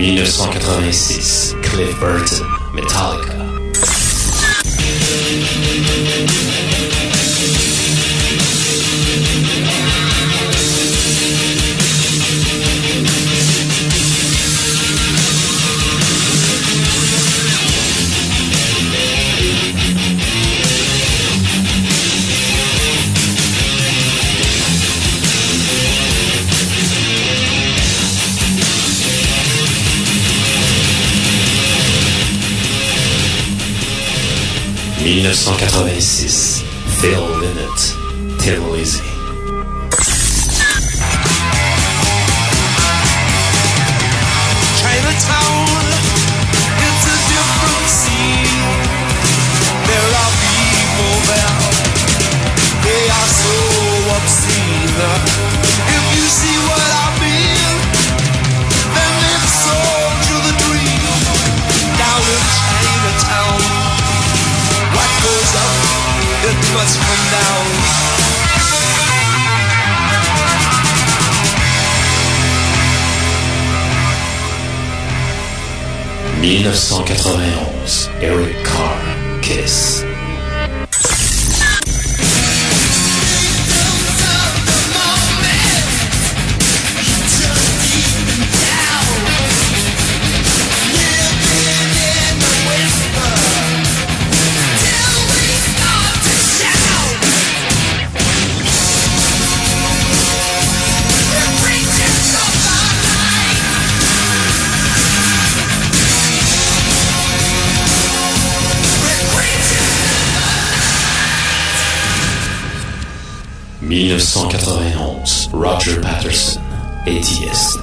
1986, Cliff Burton, Metallica. « 1986, Phil Lynott, Tim Lizzy. 1991, Eric Roger Patterson, Atheist.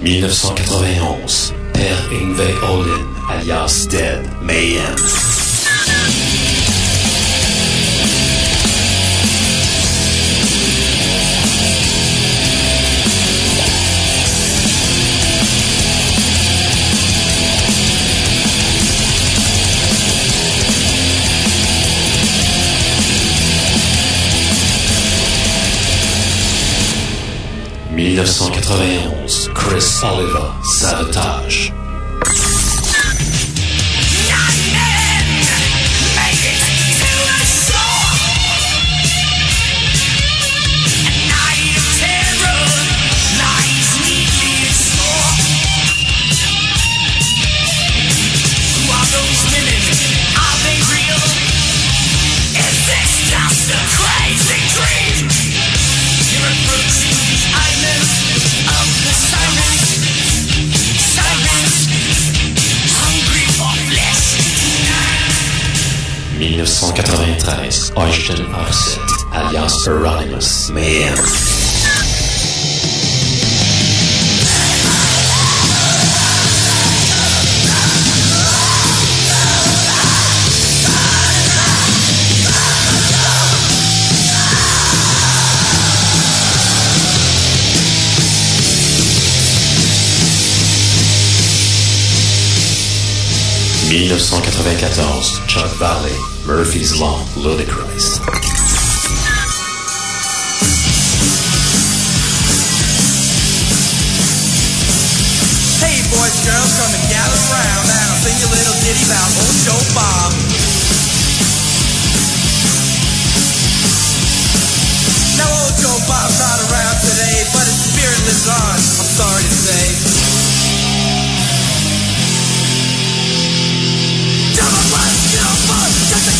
« 1991, Per Ingve Olin, alias Dead Mayhem. « 1991, Chris Oliver, Sabotage. 1993, Eugen Offset, alias Euronymous Mayhem. « 1994, Chuck Valley, Murphy's Law, Ludacris. Hey, boys, girls, come and gather round, and I'll sing a little ditty about old Joe Bob. Now, old Joe Bob's not around today, but his spirit lives on, I'm sorry to say.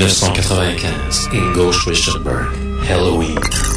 1995, Ingo Schwichtenberg, Halloween. «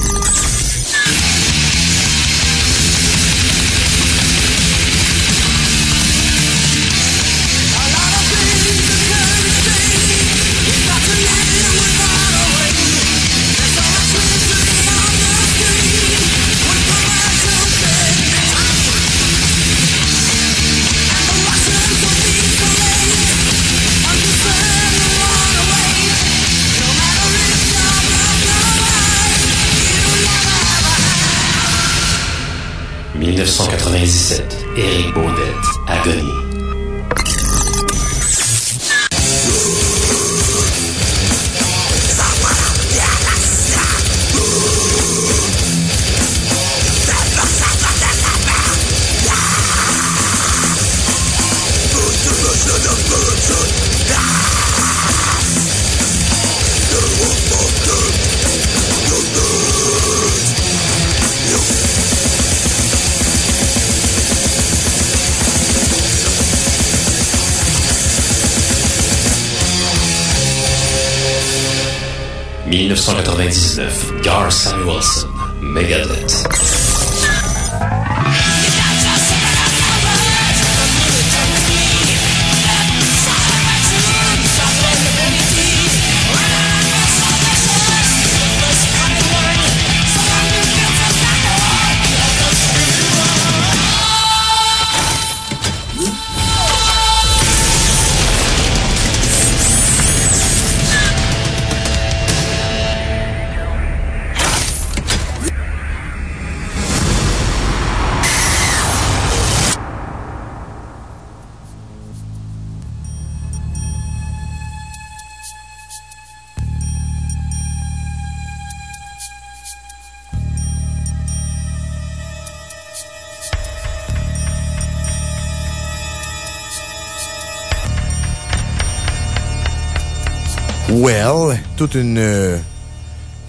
1997, Eric Baudet, Agonie. « 1999, Gar Samuelson, Megadeth. Toute une. euh,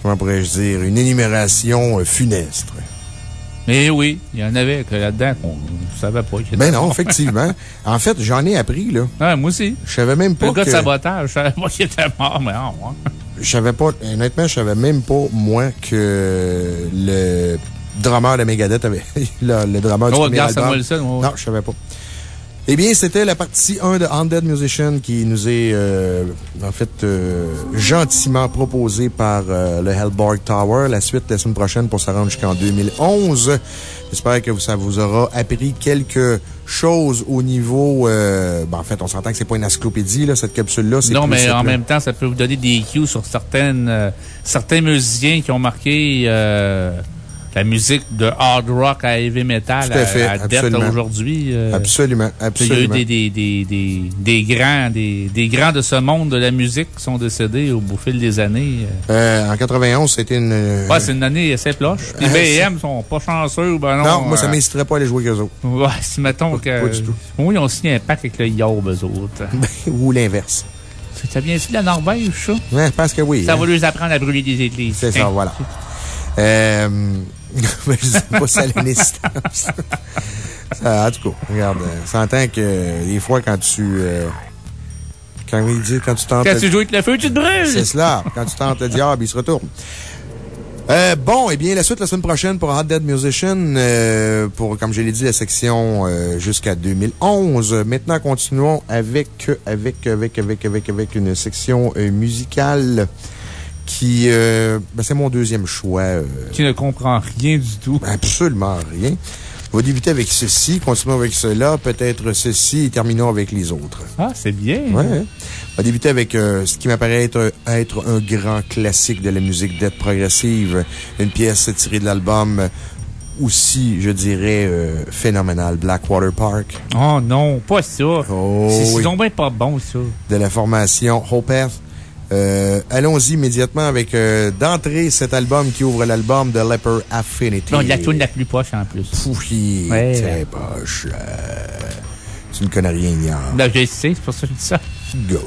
comment pourrais-je dire? Une énumération euh, funeste. Mais oui, il y en avait là-dedans qu'on ne savait pas. y Ben non, effectivement. En fait, j'en ai appris, là. Ouais, moi aussi. Je savais même pas Le gars que. de sabotage, je savais pas qu'il était mort, mais non, ouais. Je savais pas, honnêtement, je savais même pas, moi, que le drummer de Megadeth avait, le, le drummer du Oh, premier album. Samuelson, ouais, ouais. Non, je savais pas. Eh bien, c'était la partie 1 de Undead Musician qui nous est, euh, en fait, euh, gentiment proposée par euh, le Hellborg Tower. La suite la semaine prochaine pour rendre jusqu'en 2011. J'espère que ça vous aura appris quelque chose au niveau, euh, ben, en fait, on s'entend que c'est pas une encyclopédie, là, cette capsule-là. Non, mais en cette- même temps, ça peut vous donner des cues sur certaines, euh, certains musiciens qui ont marqué euh, la musique de hard rock à heavy metal Tout à fait, à, absolument. aujourd'hui. euh, Absolument, Il y a eu absolument. des, des, des, des, des grands, des, des grands de ce monde de la musique qui sont décédés au, fil des années. Euh, en 91, c'était une. euh, Ouais, c'est une année assez ploche. Les Euh, BM sont pas chanceux, ben non. non, moi, ça euh, m'inciterait pas à aller jouer avec eux autres. Ouais, si mettons que. pas du tout. Oui, ils ont signé un pacte avec le Yob, eux autres. Ou l'inverse. Ça vient de la Norvège, ça? Ouais, je pense que oui. Ça hein. va leur apprendre à brûler des églises. C'est ça, voilà. Euh, je dis pas ça à l'instance. Ça, en tout cas, regarde, euh, s'entend que euh, des fois, quand tu. euh, quand il dit, quand tu tentes. Quand tu joues avec le feu, tu te brûles! C'est cela. Quand tu tentes le diable, il se retourne. Euh, bon, eh bien, la suite la semaine prochaine pour Hot Dead Musician, euh, pour, comme je l'ai dit, la section euh, jusqu'à 2011. Maintenant, continuons avec, avec, avec, avec, avec, avec une section euh, musicale qui, euh, ben, c'est mon deuxième choix. euh, Qui ne comprend rien du tout. Absolument rien. On va débuter avec ceci, continuons avec cela, peut-être ceci et terminons avec les autres. Ah, c'est bien. Ouais. hein. On va débuter avec euh, ce qui m'apparaît être, être un grand classique de la musique death progressive. Une pièce tirée de l'album aussi, je dirais, euh, phénoménal. Blackwater Park. Oh non, pas ça. Oh, C'est oui. donc bien pas bon, ça. de la formation Hope Earth. Euh, Allons-y immédiatement avec euh, d'entrée cet album qui ouvre l'album de Leper Affinity. Non, la toune la plus poche en plus. Ouais. t'es poche. euh, tu ne connais rien, Nian. Ben, je sais, c'est pour ça que je dis ça. Go.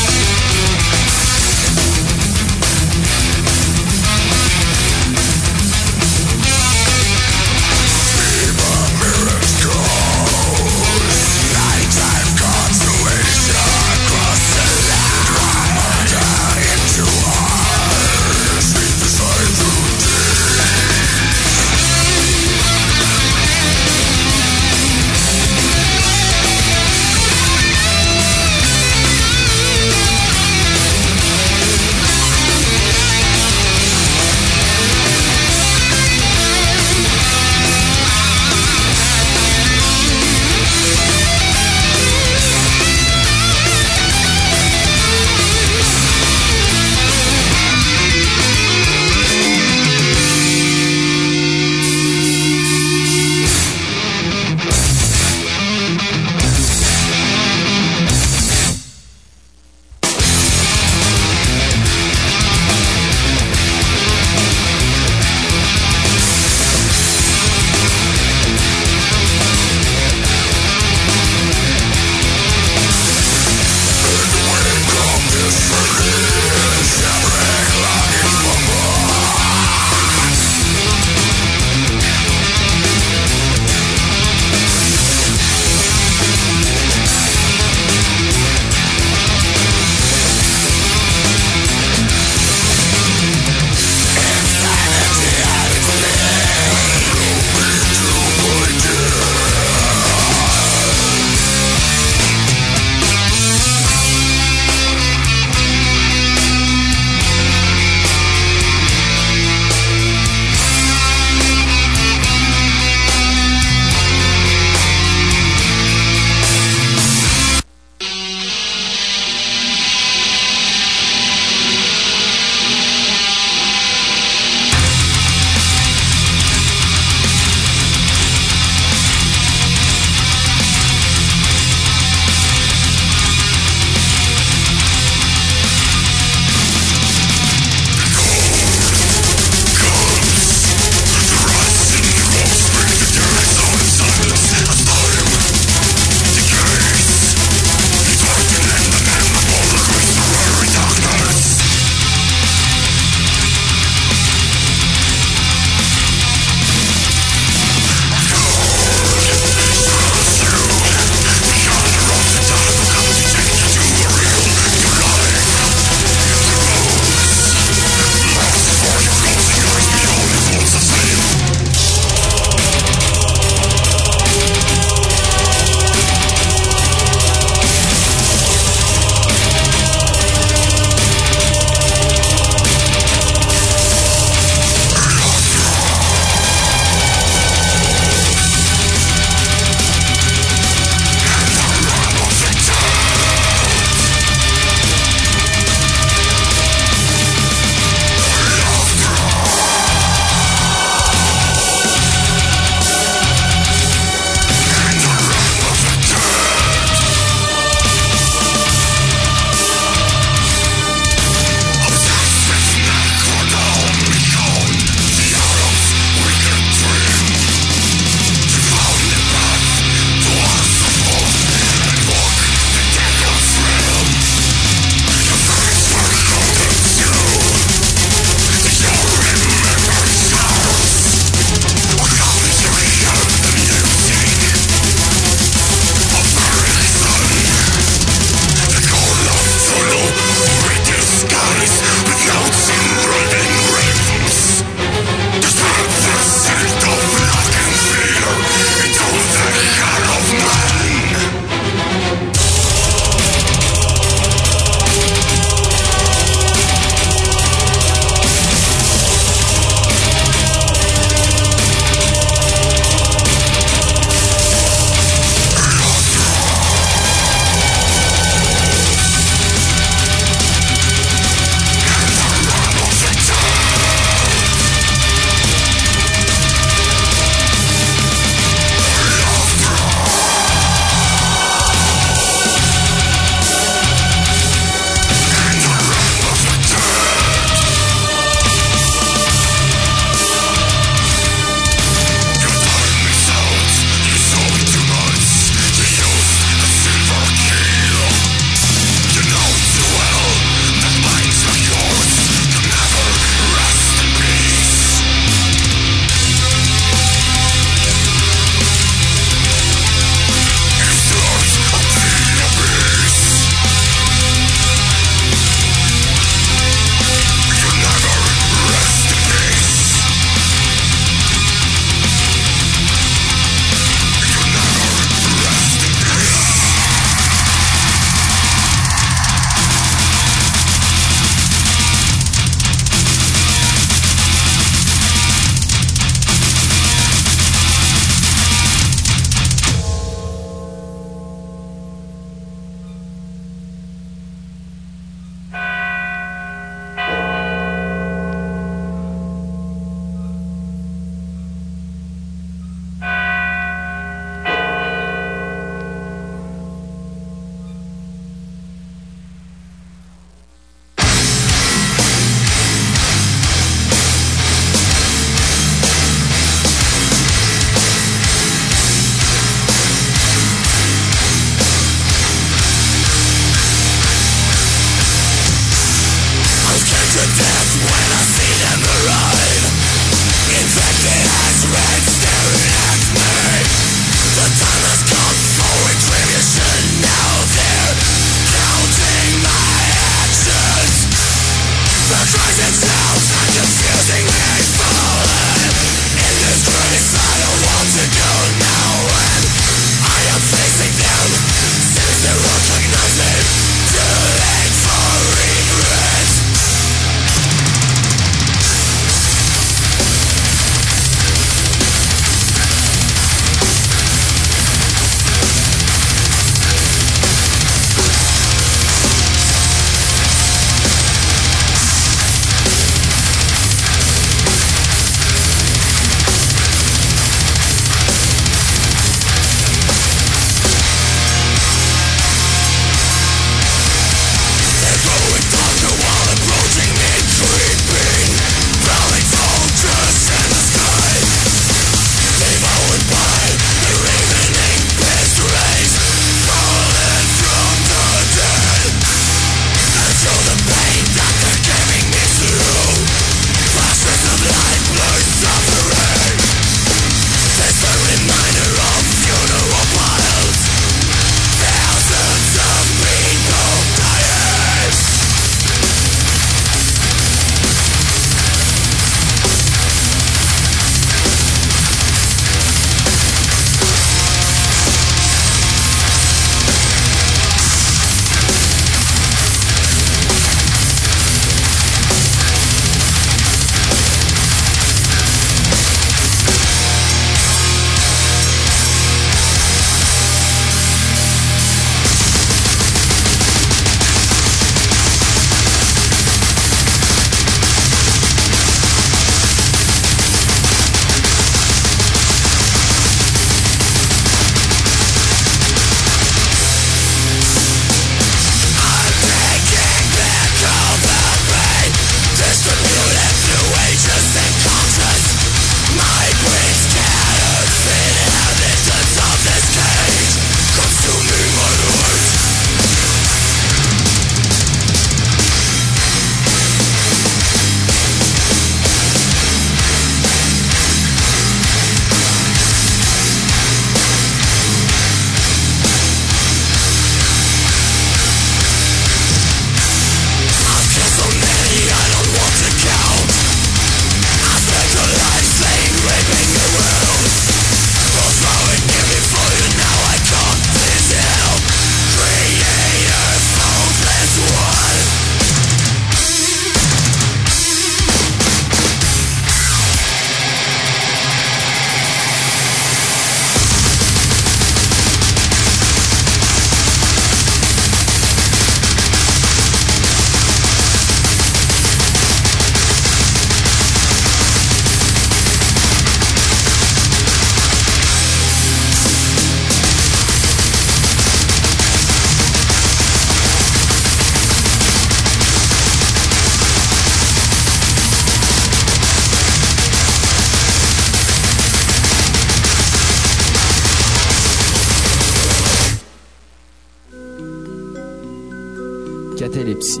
Catalepsie,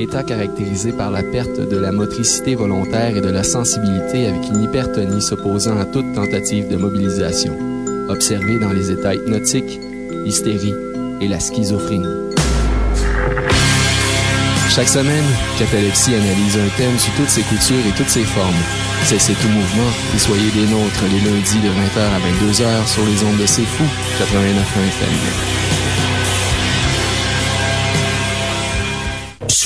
état caractérisé par la perte de la motricité volontaire et de la sensibilité avec une hypertonie s'opposant à toute tentative de mobilisation, observé dans les états hypnotiques, l'hystérie et la schizophrénie. Chaque semaine, Catalepsie analyse un thème sous toutes ses coutures et toutes ses formes. Cessez tout mouvement et soyez des nôtres les lundis de 20h à 22h sur les ondes de C'est Fou, 89 FM.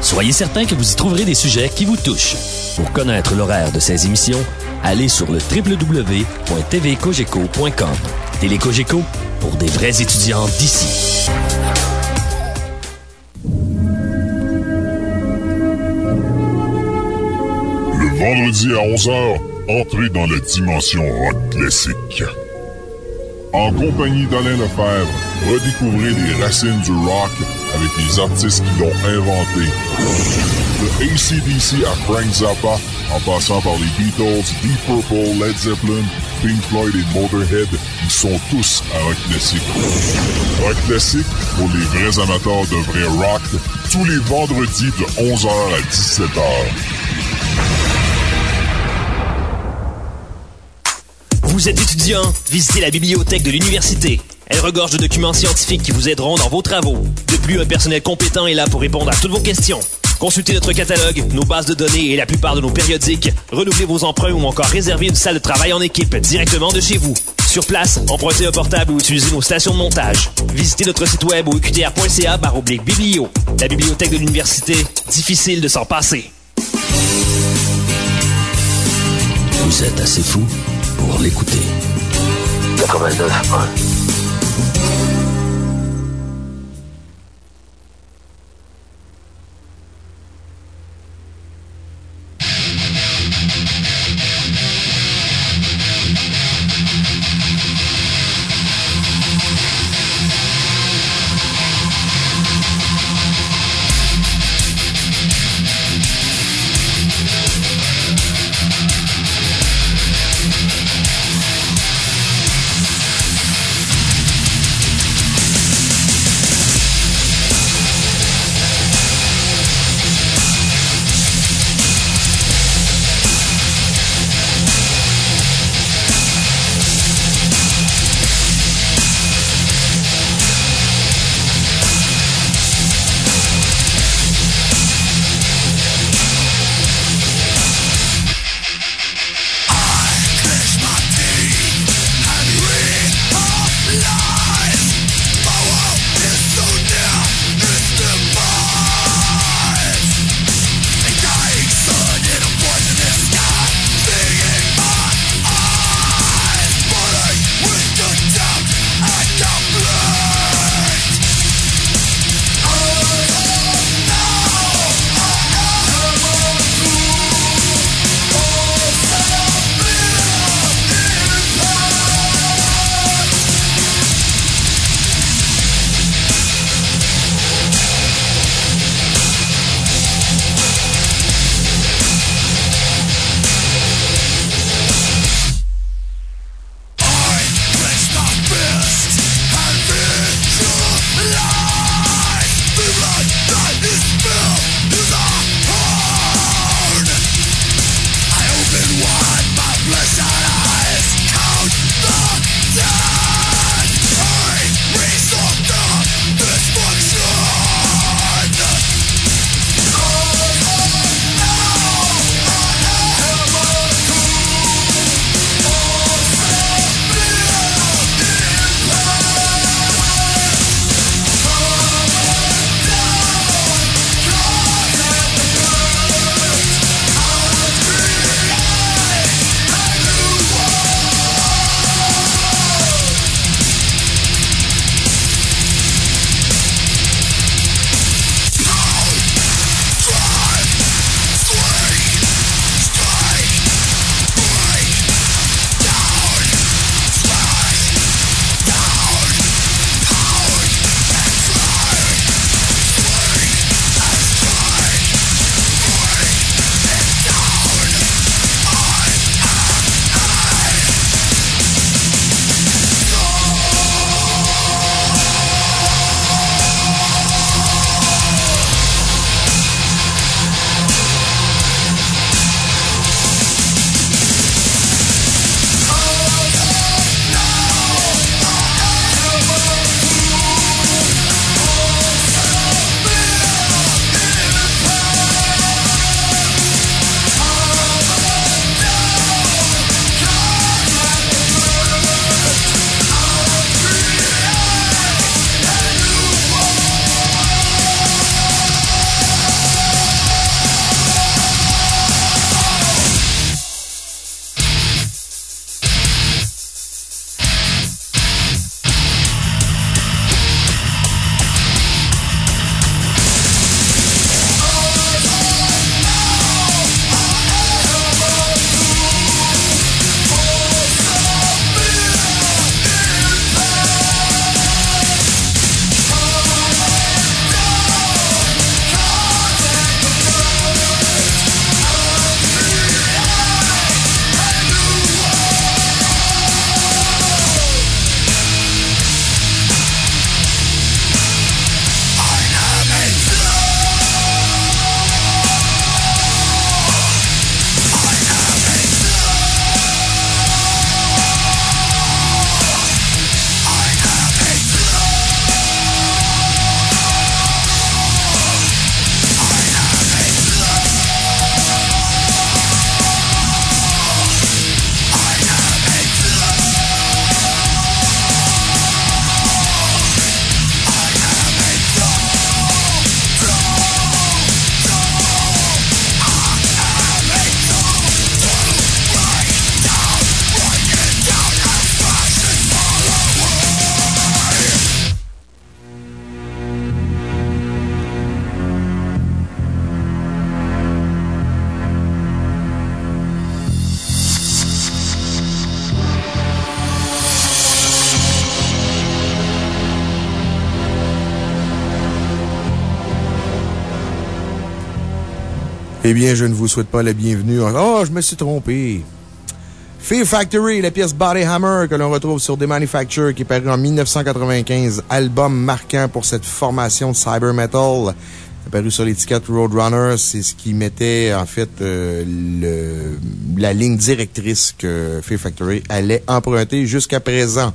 Soyez certain que vous y trouverez des sujets qui vous touchent. Pour connaître l'horaire de ces émissions, allez sur le www.tvcogeco.com. Télécogeco, pour des vrais étudiants d'ici. Le vendredi à 11h, entrez dans la dimension rock classique. En compagnie d'Alain Lefebvre, redécouvrez les racines du rock avec les artistes qui l'ont inventé. De ACDC à Frank Zappa, en passant par les Beatles, Deep Purple, Led Zeppelin, Pink Floyd et Motorhead, ils sont tous à rock classique. Rock classique pour les vrais amateurs de vrai rock, tous les vendredis de 11h à 17h. Vous êtes étudiant? Visitez la bibliothèque de l'université. Elle regorge de documents scientifiques qui vous aideront dans vos travaux. De plus, un personnel compétent est là pour répondre à toutes vos questions. Consultez notre catalogue, nos bases de données et la plupart de nos périodiques. Renouvelez vos emprunts ou encore réservez une salle de travail en équipe directement de chez vous. Sur place, empruntez un portable ou utilisez nos stations de montage. Visitez notre site web au uqtr.ca oblique biblio. La bibliothèque de l'université, difficile de s'en passer. Vous êtes assez fou pour l'écouter. 89 je ne vous souhaite pas la bienvenue. Oh, je me suis trompé. Fear Factory, la pièce Body Hammer que l'on retrouve sur The Manufacture qui est paru en 1995. Album marquant pour cette formation de cyber metal. Apparu sur l'étiquette Roadrunner, c'est ce qui mettait, en fait, euh, la ligne directrice que Fear Factory allait emprunter jusqu'à présent.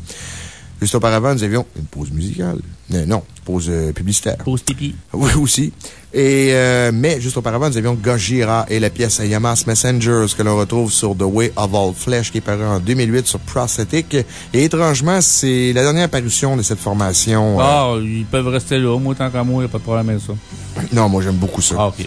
Juste auparavant, nous avions une pause musicale. Euh, non, pause euh, publicitaire. Pause pipi. Oui, aussi. Et, euh, mais juste auparavant, nous avions Gojira et la pièce Yamas Messengers que l'on retrouve sur The Way of All Flesh qui est paru en 2008 sur Prosthetic. Et étrangement, c'est la dernière apparition de cette formation. Ah, ils peuvent rester là. Moi, tant qu'à moi, il n'y a pas de problème avec ça. non, moi, j'aime beaucoup ça. Ah, OK.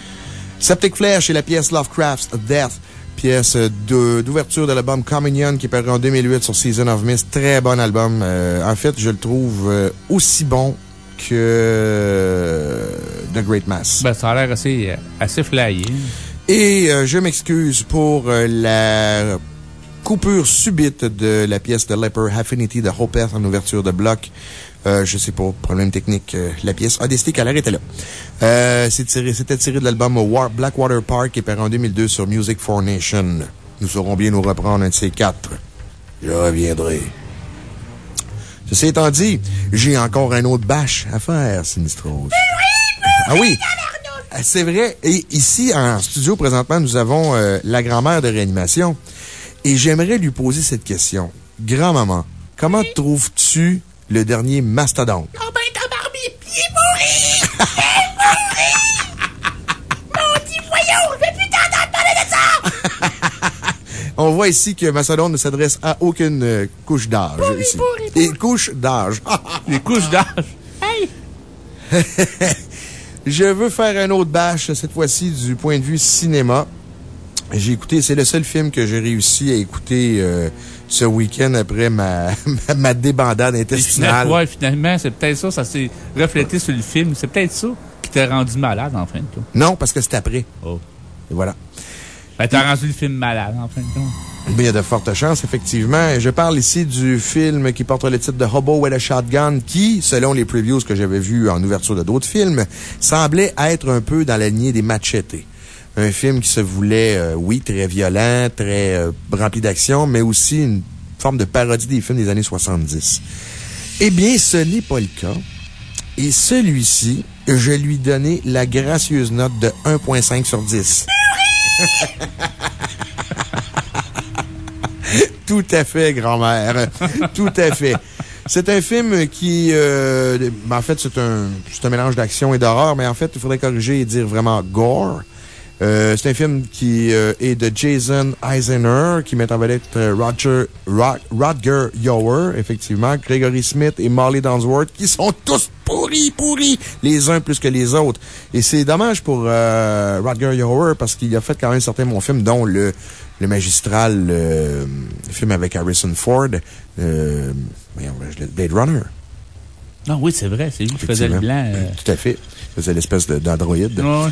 Septic Flesh et la pièce Lovecraft's Death. Pièce d'ouverture de l'album Communion qui est paru en 2008 sur Season of Mist. Très bon album. Euh, en fait, je le trouve euh, aussi bon que euh, The Great Mass. Ben, ça a l'air assez, assez flyé. Et euh, je m'excuse pour euh, la coupure subite de la pièce de Leper Affinity de Hopeth en ouverture de bloc. Euh, je sais pas, problème technique. euh, la pièce a décidé qu'elle arrêtait là. Euh, c'est tiré- C'était tiré de l'album War- Blackwater Park qui est paru en 2002 sur Music for Nation. Nous saurons bien nous reprendre un de ces quatre. Je reviendrai. Ceci étant dit, j'ai encore un autre bâche à faire, Sinistros. Ah oui! Ah, C'est vrai. Et ici, en studio, présentement, nous avons euh, la grand-mère de réanimation. Et j'aimerais lui poser cette question. Grand-maman, comment trouves-tu le dernier mastodonte? Oh ben, tabarbi, il est pourri! Il est pourri! Maudit voyou, je vais plus t'entendre parler de ça! On voit ici que Mastodonte ne s'adresse à aucune euh, couche d'âge. ici. Et couche d'âge. Les couches d'âge. Hey! Je veux faire un autre bâche, cette fois-ci du point de vue cinéma. J'ai écouté, c'est le seul film que j'ai réussi à écouter euh, ce week-end après ma, ma, ma débandade intestinale. Finalement, ouais, finalement, c'est peut-être ça, ça s'est reflété sur le film. C'est peut-être ça qui t'a rendu malade, en fin de compte. Non, parce que c'est après. Oh. Et voilà. Ben, t'as rendu le film malade, en fin de compte. Mais il y a de fortes chances, effectivement. Je parle ici du film qui porte le titre de Hobo with a Shotgun, qui, selon les previews que j'avais vus en ouverture de d'autres films, semblait être un peu dans la lignée des Machete. Un film qui se voulait, euh, oui, très violent, très euh, rempli d'action, mais aussi une forme de parodie des films des années 70. Eh bien, ce n'est pas le cas. Et celui-ci, je lui donnais la gracieuse note de 1.5 sur 10. Tout à fait, grand-mère. Tout à fait. C'est un film qui, euh, en fait, c'est un, c'est un mélange d'action et d'horreur, mais en fait, il faudrait corriger et dire vraiment gore. Euh, c'est un film qui euh, est de Jason Eisner, qui met en vedette euh, Roger, Rod- Rodger Yower, effectivement, Gregory Smith et Molly Donsworth, qui sont tous pourris, pourris, les uns plus que les autres. Et c'est dommage pour euh, Rodger Yower, parce qu'il a fait quand même certains bons films, dont le, le magistral film avec Harrison Ford, euh, Blade Runner. Non, oui, c'est vrai, c'est lui qui faisait le blanc. Tout à fait. Il faisait l'espèce de- d'androïde. Ouais.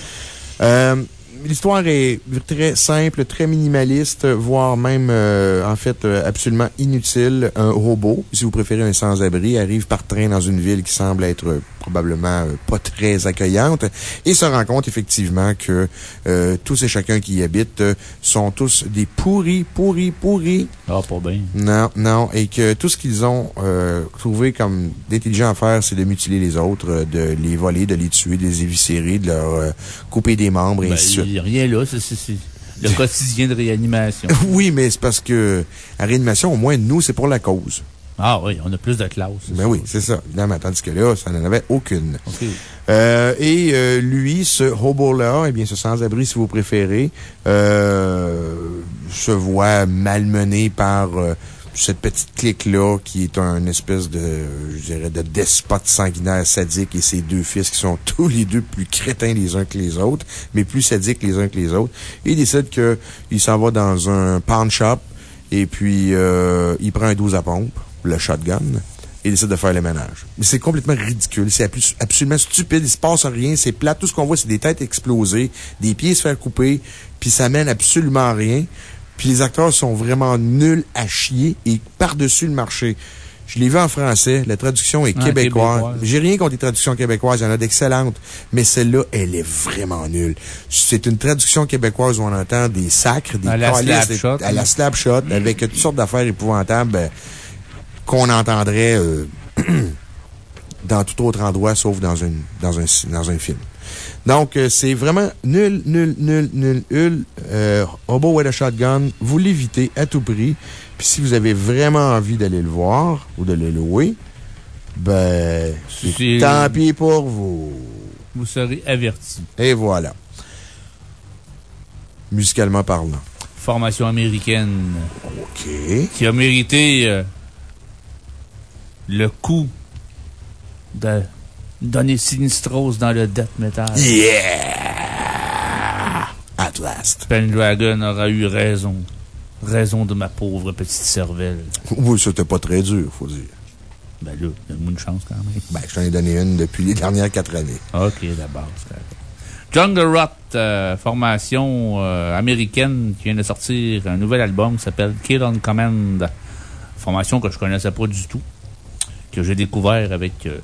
Euh, L'histoire est très simple, très minimaliste, voire même, euh, en fait, euh, absolument inutile. Un robot, si vous préférez un sans-abri, arrive par train dans une ville qui semble être probablement euh, pas très accueillante et se rend compte effectivement que euh, tous et chacun qui y habitent euh, sont tous des pourris, pourris, pourris. Ah, pas bien. Non, non, et que tout ce qu'ils ont euh, trouvé comme d'intelligent à faire, c'est de mutiler les autres, de les voler, de les tuer, de les éviscérer, de leur euh, couper des membres, et Ben, ainsi de suite. il rien là. C'est le quotidien de réanimation. Oui, mais c'est parce que, à réanimation, au moins, nous, c'est pour la cause. Ah oui, on a plus de classe. Ben oui, c'est ça. Évidemment, tandis que là, ça n'en avait aucune. Euh, et euh, lui, ce robot-là, eh bien, ce sans-abri, si vous préférez, euh, se voit malmené par euh, cette petite clique-là qui est un espèce de, je dirais, de despote sanguinaire sadique et ses deux fils qui sont tous les deux plus crétins les uns que les autres, mais plus sadiques les uns que les autres. Et il décide qu'il s'en va dans un pawn shop et puis euh, il prend un 12 à pompe, le shotgun, et il décide de faire le ménage. Mais c'est complètement ridicule. C'est abs- absolument stupide. Il se passe rien. C'est plat. Tout ce qu'on voit, c'est des têtes explosées, des pieds se faire couper, puis ça mène absolument à rien. Puis les acteurs sont vraiment nuls à chier et par-dessus le marché. Je l'ai vu en français. La traduction est Ah, québécoise. québécoise. J'ai rien contre les traductions québécoises. Il y en a d'excellentes. Mais celle-là, elle est vraiment nulle. C'est une traduction québécoise où on entend des sacres, des À la calices, slap des- shot. à la slap shot, avec toutes sortes d'affaires épouvantables qu'on entendrait euh, dans tout autre endroit sauf dans, une, dans, un, dans un film. Donc, euh, c'est vraiment nul, nul, nul, nul, nul. Euh, Hobo with a Shotgun, vous l'évitez à tout prix. Puis si vous avez vraiment envie d'aller le voir ou de le louer, ben, tant pis pour vous. Vous serez avertis. Et voilà. Musicalement parlant. Formation américaine. OK. Qui a mérité euh, le coup de donner Sinistros dans le death metal. Yeah! At last. Pendragon aura eu raison. Raison de ma pauvre petite cervelle. Oui, c'était pas très dur, faut dire. Ben là, donne-moi une chance quand même. Ben, je t'en ai donné une depuis les dernières quatre années. OK, d'abord. Jungle Rot, euh, formation euh, américaine qui vient de sortir un nouvel album qui s'appelle Kill on Command. Formation que je connaissais pas du tout, que j'ai découvert avec euh,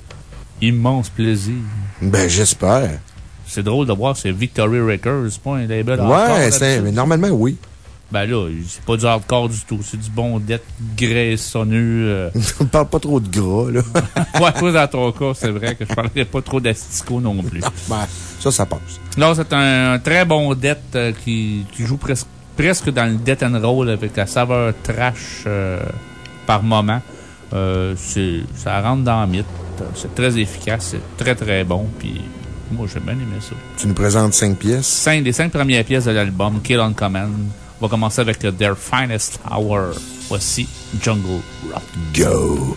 immense plaisir. Ben, j'espère. C'est drôle de voir, c'est Victory Records, pas un label Ouais, c'est, mais normalement, oui. Ben là, c'est pas du hardcore du tout, c'est du bon death graissonneux. euh. On parle pas trop de gras, là. ouais, toi, dans ton cas, c'est vrai que je parlerai pas trop d'astico non plus. Ben, ça, ça passe. Non, c'est un, un très bon death euh, qui, qui joue presque, presque dans le death and roll avec la saveur trash euh, par moment. Euh, c'est- ça rentre dans le mythe. C'est très efficace, c'est très très bon. Puis moi, j'ai bien aimé ça. Tu nous présentes cinq pièces. Cinq, les cinq premières pièces de l'album, Kill on Command. On va commencer avec Their Finest Hour. Voici Jungle Rock. Go!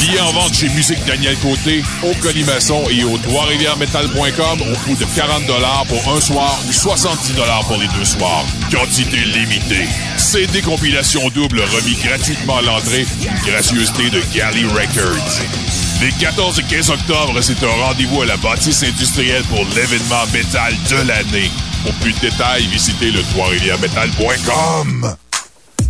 Billets en vente chez Musique Daniel Côté, au Colimaçon et au Trois-Rivières-Metal.com au coût de 40 pour un soir ou 70 pour les deux soirs. Quantité limitée. CD compilation double remis gratuitement à l'entrée, gracieuseté de Galley Records. Les 14 et 15 octobre, c'est un rendez-vous à la bâtisse industrielle pour l'événement métal de l'année. Pour plus de détails, visitez le Trois-Rivières-Metal.com.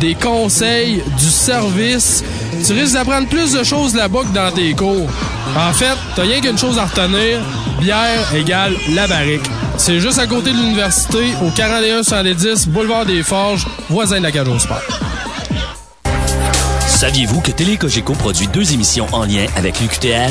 des conseils, du service. Tu risques d'apprendre plus de choses là-bas que dans tes cours. En fait, t'as rien qu'une chose à retenir. Bière égale la barrique. C'est juste à côté de l'université, au 41 110 Boulevard des Forges, voisin de la Cage au Sport. Saviez-vous que Télé produit deux émissions en lien avec l'UQTR?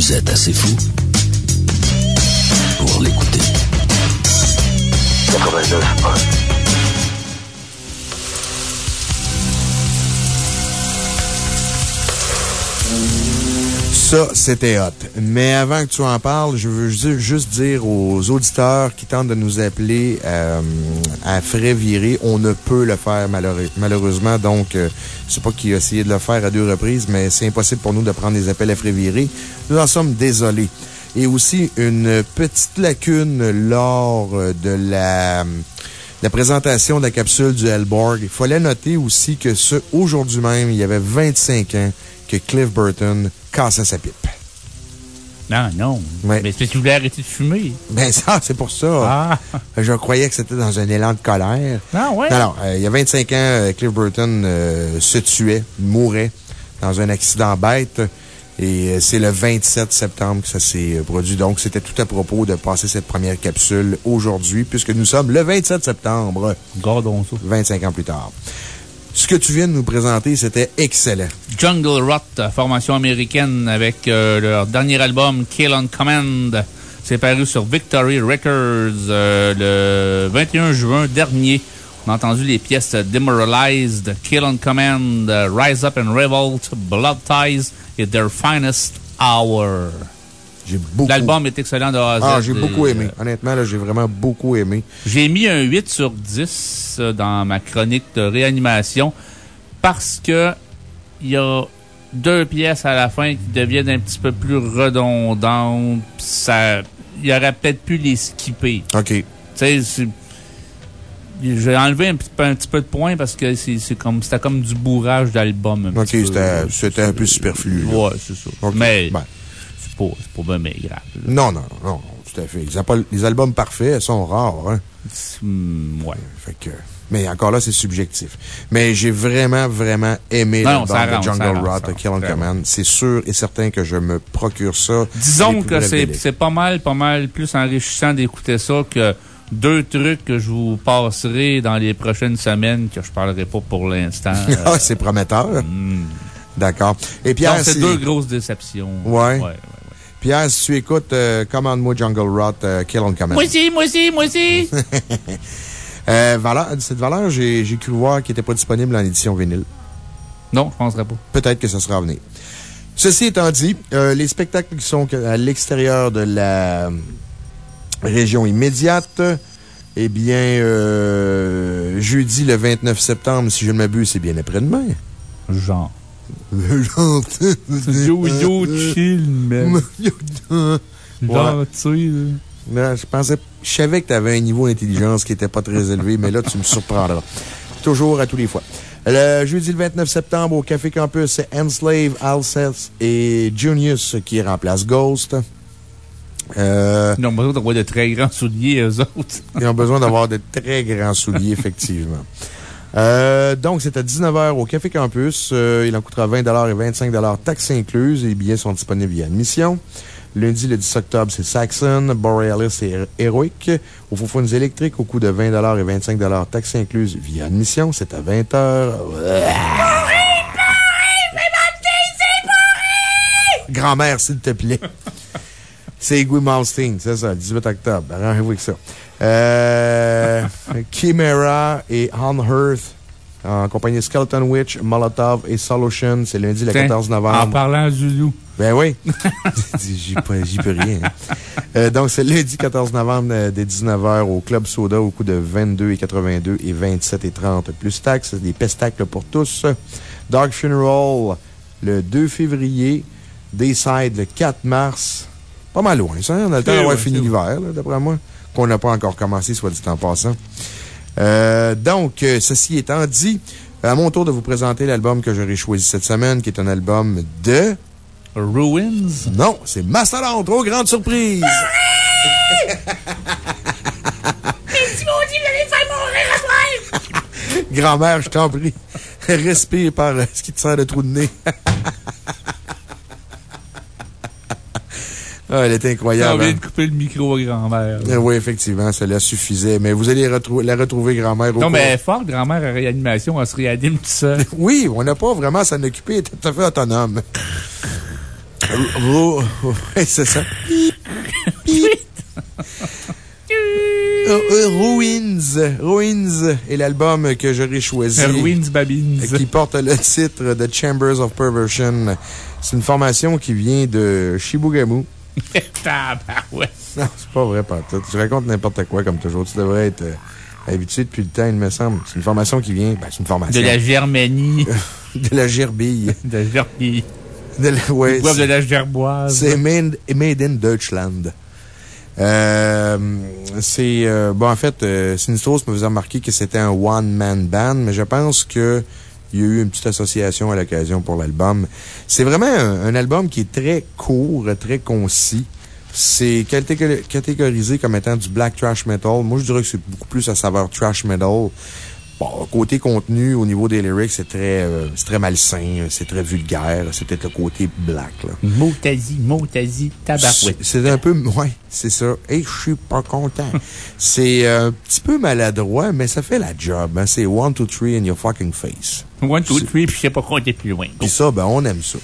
Vous êtes assez fou pour l'écouter. 89. Ça, c'était hot. Mais avant que tu en parles, je veux ju- juste dire aux auditeurs qui tentent de nous appeler euh, à frais virés, on ne peut le faire malheureusement. Donc, euh, je sais pas qui a essayé de le faire à deux reprises, mais c'est impossible pour nous de prendre des appels à frais virés. Nous en sommes désolés. Et aussi, une petite lacune lors euh, de la la présentation de la capsule du Hellborg. Il fallait noter aussi que ce, aujourd'hui même, il y avait 25 ans que Cliff Burton cassait sa pipe. Non, non. Mais c'est parce que tu voulais arrêter de fumer? Ben, ça, c'est pour ça. Je croyais que c'était dans un élan de colère. Ah, ouais? Non, non. euh, il y a 25 ans, euh, Cliff Burton euh, se tuait, mourait dans un accident bête. Et c'est le 27 septembre que ça s'est produit. Donc, c'était tout à propos de passer cette première capsule aujourd'hui, puisque nous sommes le 27 septembre. Gardons ça. 25 ans plus tard. Ce que tu viens de nous présenter, c'était excellent. Jungle Rot, formation américaine avec euh, leur dernier album Kill on Command. C'est paru sur Victory Records euh, le 21 juin dernier. On a entendu les pièces Demoralized, Kill on Command, Rise Up and Revolt, Blood Ties et Their Finest Hour. L'album est excellent de A. Ah, j'ai beaucoup Et, aimé. Honnêtement, là, j'ai vraiment beaucoup aimé. J'ai mis un 8 sur 10 euh, dans ma chronique de réanimation. parce que il y a deux pièces à la fin qui deviennent un petit peu plus redondantes. Ça, il aurait peut-être pu les skipper. OK. Tu sais, j'ai enlevé un petit, peu, un petit peu de points parce que c'est c'est comme, c'était comme du bourrage d'album. OK, c'était c'était un peu superflu. là. Ouais, c'est ça. Mais Ben, pas, pas bien mais grave. là. non, non, non, tout à fait. Les, les albums parfaits sont rares. Hein. Hmm, ouais. Fait que, mais encore là, c'est subjectif. Mais j'ai vraiment, vraiment aimé Non, ça de rentre, Jungle Rot, rentre, Kill and vraiment. Command. C'est sûr et certain que je me procure ça. Disons que c'est pas mal, pas mal plus enrichissant d'écouter ça que deux trucs que je vous passerai dans les prochaines semaines que je parlerai pas pour l'instant. Ah, c'est prometteur. D'accord. Et Pierre, Hmm. C'est deux grosses déceptions. Ouais. ouais. Pierre, si tu écoutes euh, Commande-moi Jungle Rot, euh, Kill on Command. Moi aussi, moi aussi, moi aussi. Euh, valeur, cette valeur, j'ai cru voir qu'elle n'était pas disponible en édition vinyle. Non, je penserais pas. Peut-être que ça sera à venir. Ceci étant dit, les spectacles qui sont à l'extérieur de la région immédiate, eh bien, jeudi le 29 septembre, si je ne m'abuse, c'est bien après-demain. Genre. Genre. Yo, yo, chill, man. Gentil, là. Non, je pensais, je savais que tu avais un niveau d'intelligence qui n'était pas très élevé, mais là, tu me surprendras. Toujours à tous les fois. Le jeudi le 29 septembre, au Café Campus, c'est Enslave, Alcest et Junius qui remplacent Ghost. Euh, Ils ont besoin d'avoir de très grands souliers, eux autres. Ils ont besoin d'avoir de très grands souliers, effectivement. Euh, donc, c'est à 19h au Café Campus. Euh, il en coûtera 20 et 25 taxes incluses. Les billets sont disponibles via admission. Lundi, le 10 octobre, c'est Saxon, Borealis et Heroic. Au Foufounes électriques, au coût de 20 et 25 taxes incluses via admission. C'est à 20h. Grand-mère, s'il te plaît. C'est Guy Malstein, c'est ça, le 18 octobre. Arrangez-vous avec ça. Euh, Chimera et On Earth, en compagnie de Skeleton Witch, Molotov et Solution, c'est lundi le Tiens, 14 novembre. En parlant Zulu. Ben oui. J'y peux, rien. Euh, donc, c'est lundi 14 novembre euh, dès 19h au Club Soda au coût de 22,82 et 27,30 plus taxes. Des pestacles pour tous. Dark Funeral le 2 février. Dayside le 4 mars. Pas mal loin, ça. hein? On a le temps d'avoir oui, fini l'hiver, là, d'après moi. Qu'on n'a pas encore commencé, soit dit en passant. Euh, donc, euh, ceci étant dit, à mon tour de vous présenter l'album que j'aurais choisi cette semaine, qui est un album de. Ruins? Non, c'est Mastodon, trop grande surprise! Grand-mère, je t'en prie, respire par euh, ce qui te sert de trou de nez. ah, elle est On incroyable. vient hein? de couper le micro à grand-mère. Euh, Oui, effectivement, cela suffisait. Mais vous allez retrou- la retrouver, grand-mère, au Non, cours- mais forte, grand-mère à réanimation, elle se réanime tout seul. Oui, on n'a pas vraiment à s'en occuper, elle est tout à fait autonome. Oh, oh, ouais, c'est ça. Euh, Ruins. Ruins est l'album que j'aurais choisi. Ruins Babins. Qui porte le titre de Chambers of Perversion. C'est une formation qui vient de Shibugamu. Tabarouette. Non, c'est pas vrai, pas tout. Je raconte n'importe quoi, comme toujours. Tu devrais être euh, habitué depuis le temps, il me semble. C'est une formation qui vient. Ben, c'est une formation. De la Germanie. de la gerbille. De la gerbille. De la, ouais, de la gerboise. C'est made, made in Deutschland. Euh, c'est, euh, bon, en fait, euh, Sinistros me faisait remarquer que c'était un one-man band, mais je pense que il y a eu une petite association à l'occasion pour l'album. C'est vraiment un, album qui est très court, très concis. C'est catég- catégorisé comme étant du black trash metal. Moi, je dirais que c'est beaucoup plus à saveur trash metal. Bon, côté contenu, au niveau des lyrics, c'est très, euh, c'est très malsain, c'est très vulgaire. C'est peut-être le côté black, là. Motazi, Motazi, tabarouette. C'est un peu, ouais, c'est ça. Et je suis pas content. c'est euh, un petit peu maladroit, mais ça fait la job. hein. C'est one, two, three in your fucking face. One, two, three, puis je sais pas compter plus loin. Puis ça, ben, on aime ça.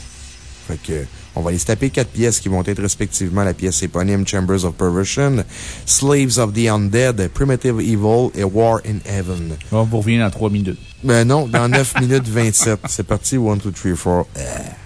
Fait que, on va aller se taper quatre pièces qui vont être respectivement la pièce éponyme Chambers of Perversion, Slaves of the Undead, Primitive Evil et War in Heaven. On va vous revient dans trois minutes. Ben non, dans neuf minutes 27. C'est parti, 1, 2, 3, 4.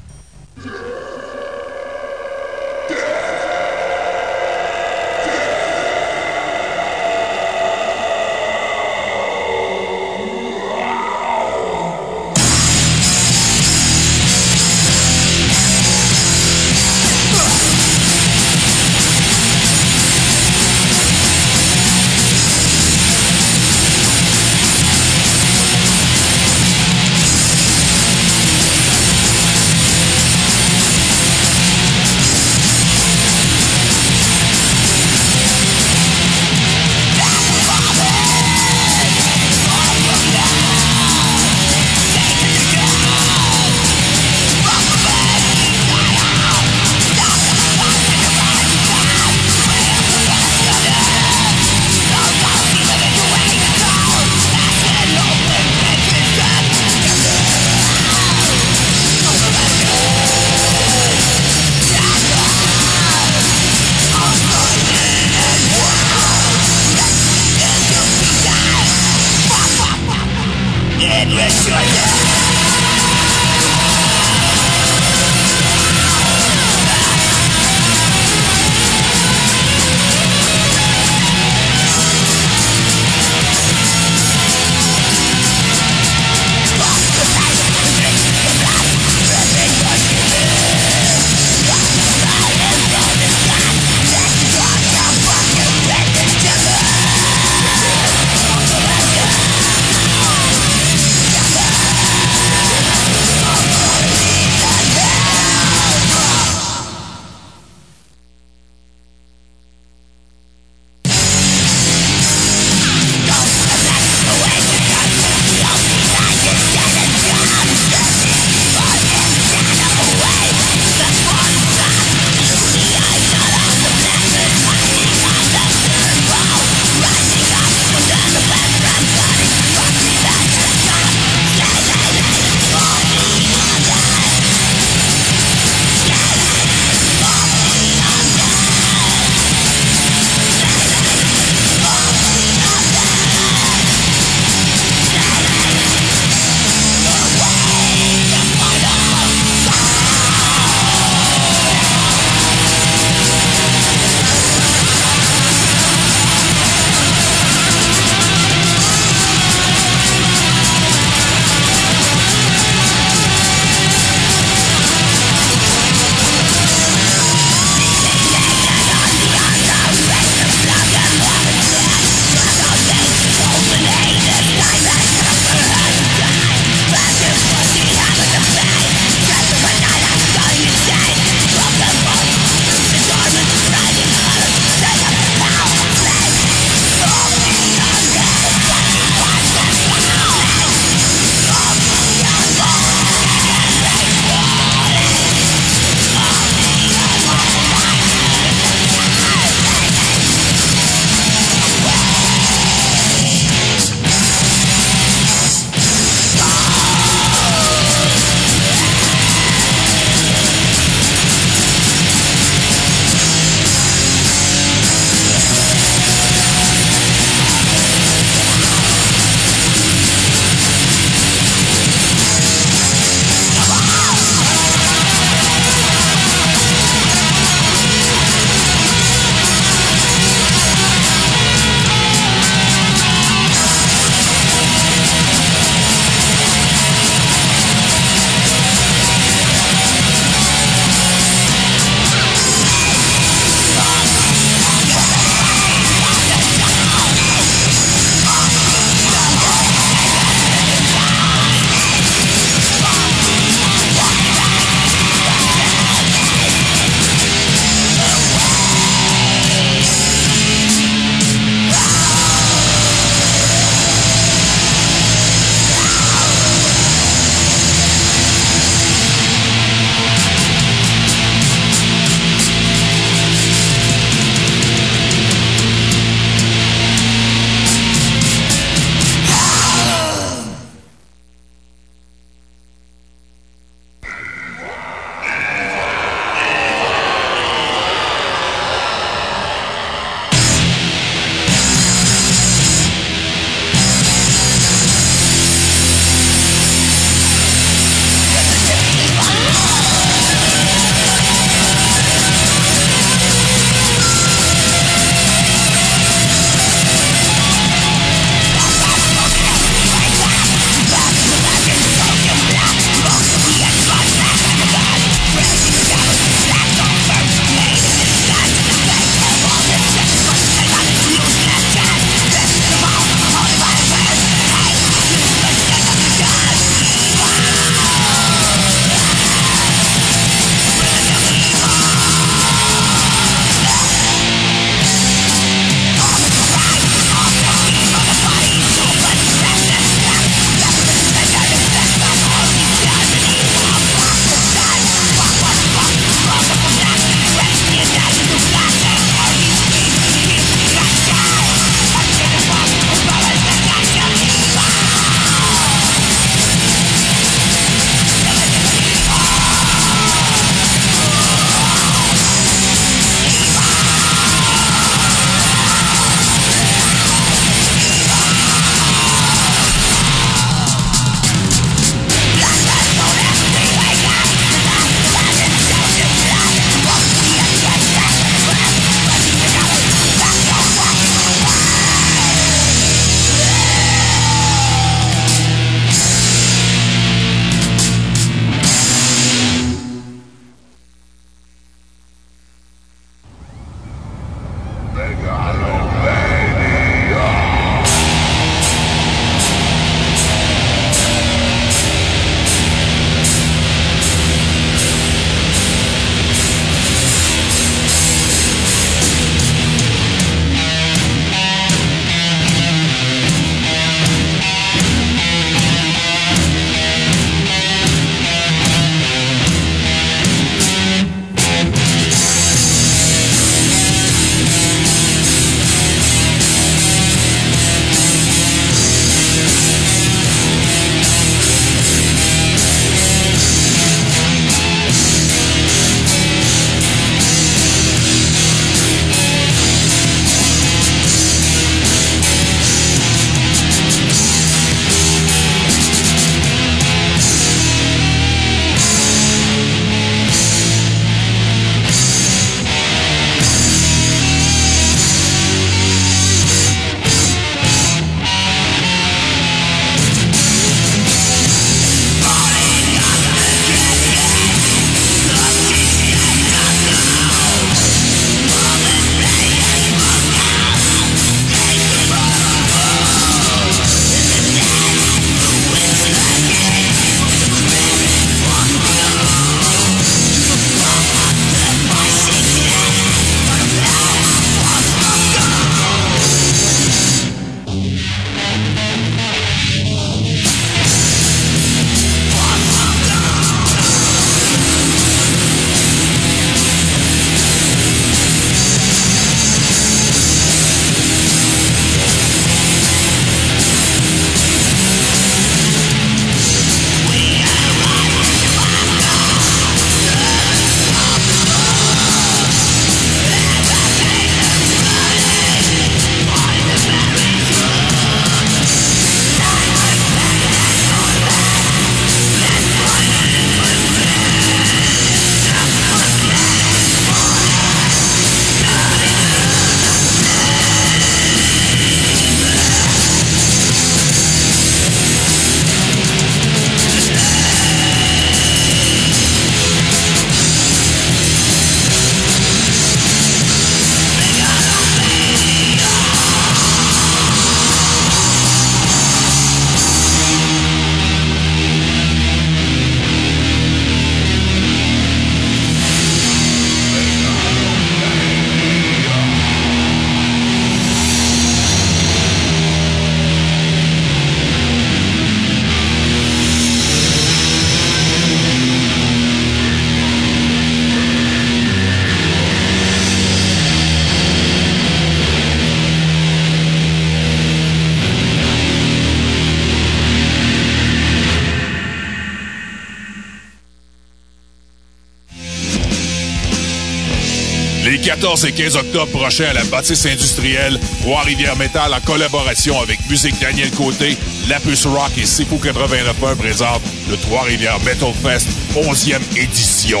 14 et 15 octobre prochains à la bâtisse industrielle, Trois-Rivières Metal en collaboration avec Musique Daniel Côté, Lapus Rock et Sifu 89.1 présentent le Trois-Rivières Metal Fest 11e édition.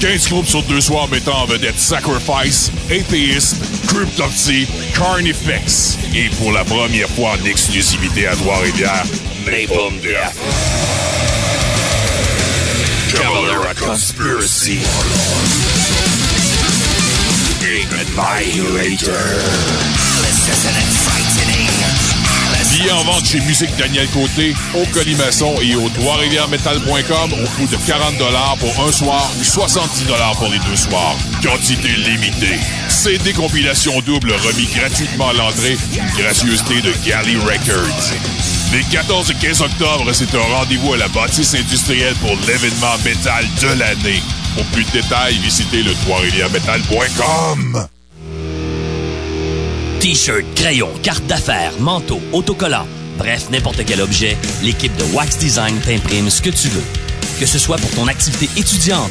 15 groupes sur deux soirs mettant en vedette Sacrifice, Atheist, Cryptopsy, Carnifex et pour la première fois en exclusivité à Trois-Rivières, Napalm Death. Cavalera Conspiracy. Billets en vente chez Musique Daniel Côté, au Colimaçon et au Trois-Rivières-Metal.com au coût de 40 pour un soir ou 70 pour les deux soirs. Quantité limitée. CD compilation double remis gratuitement à l'entrée, une gracieuseté de Galley Records. Les 14 et 15 octobre, c'est un rendez-vous à la bâtisse industrielle pour l'événement métal de l'année. Pour plus de détails, visitez le Trois-Rivières-Metal.com. T-shirt, crayon, carte d'affaires, manteau, autocollant, bref, n'importe quel objet, l'équipe de Wax Design t'imprime ce que tu veux. Que ce soit pour ton activité étudiante,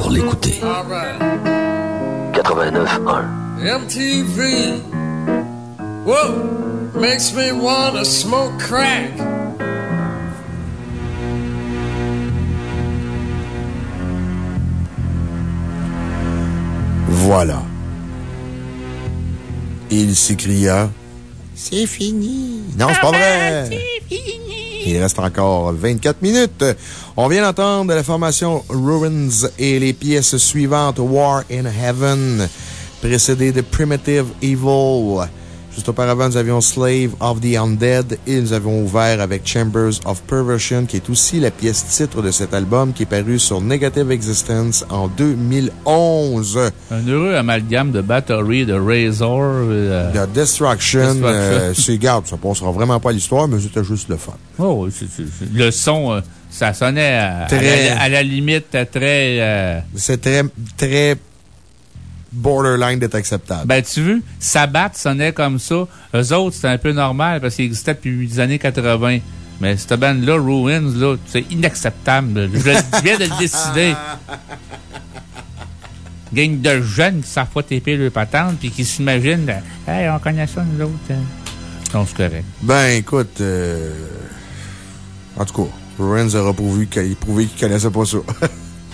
pour l'écouter. 89.1 MTV. Whoa, makes me wanna smoke crack. Voilà. Il s'écria C'est fini. Non, c'est pas vrai. Il reste encore 24 minutes. On vient d'entendre la formation Ruins et les pièces suivantes War in Heaven, précédé de Primitive Evil. Juste auparavant, nous avions Slave of the Undead et nous avons ouvert avec Chambers of Perversion, qui est aussi la pièce titre de cet album qui est paru sur Negative Existence en 2011. Un heureux amalgame de Battery, de Razor. euh, The Destruction, Destruction. euh, c'est garde, ça passera vraiment pas à l'histoire, mais c'était juste le fun. Oh, le son, euh, ça sonnait à, à Très- la, à la limite très. euh, C'est très, très borderline d'être acceptable. Ben, tu veux, Sabbath sonnait comme ça. Eux autres, c'était un peu normal parce qu'ils existaient depuis les années 80. Mais cette bande-là, Ruins, là, c'est inacceptable. Je viens de le décider. Gang de jeunes qui savent pas taper le patente puis qui s'imaginent, hey, on connaît ça, nous autres. hein. Non, c'est correct. Ben, écoute, euh, en tout cas, Ruins aura prouvé qu'il qu'il connaissait pas ça.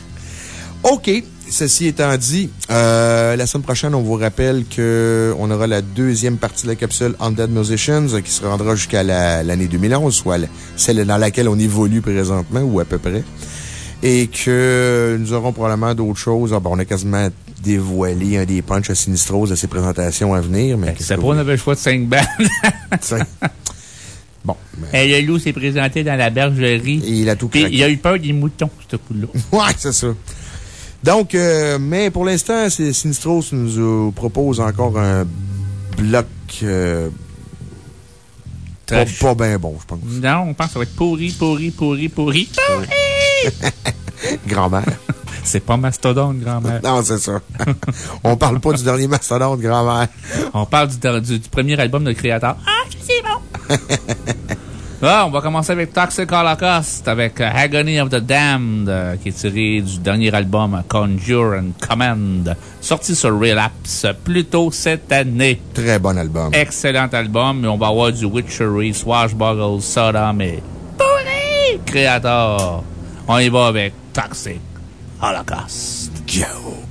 OK. Ceci étant dit, euh, la semaine prochaine, on vous rappelle qu'on aura la deuxième partie de la capsule Undead Musicians euh, qui se rendra jusqu'à la- l'année 2011, soit celle dans laquelle on évolue présentement, ou à peu près. Et que nous aurons probablement d'autres choses. Ah, bon, on a quasiment dévoilé un des punchs à Sinistros de ces présentations à venir. Mais C'est pas, avait le choix de 5 balles. bon. Et le loup s'est présenté dans la bergerie. Et il a tout craqué. il a eu peur des moutons, ce coup-là. Ouais, c'est ça. Donc, euh, mais pour l'instant, Sinistros nous euh, propose encore un bloc euh, Pas, bien bon, je pense. Non, on pense que ça va être pourri, pourri, pourri, pourri. Grand-mère. C'est pas Mastodon, grand-mère. Non, c'est ça. on parle pas du dernier mastodonte, grand-mère. On parle du, du- du premier album de Créateur. Ah, c'est bon! Ah, on va commencer avec Toxic Holocaust, avec euh, Agony of the Damned, euh, qui est tiré du dernier album euh, Conjure and Command, sorti sur Relapse plus tôt cette année. Très bon album. Excellent album, mais on va avoir du Witchery, Swashbuckle, Sodom et pourri Créateur. On y va avec Toxic Holocaust. Joe.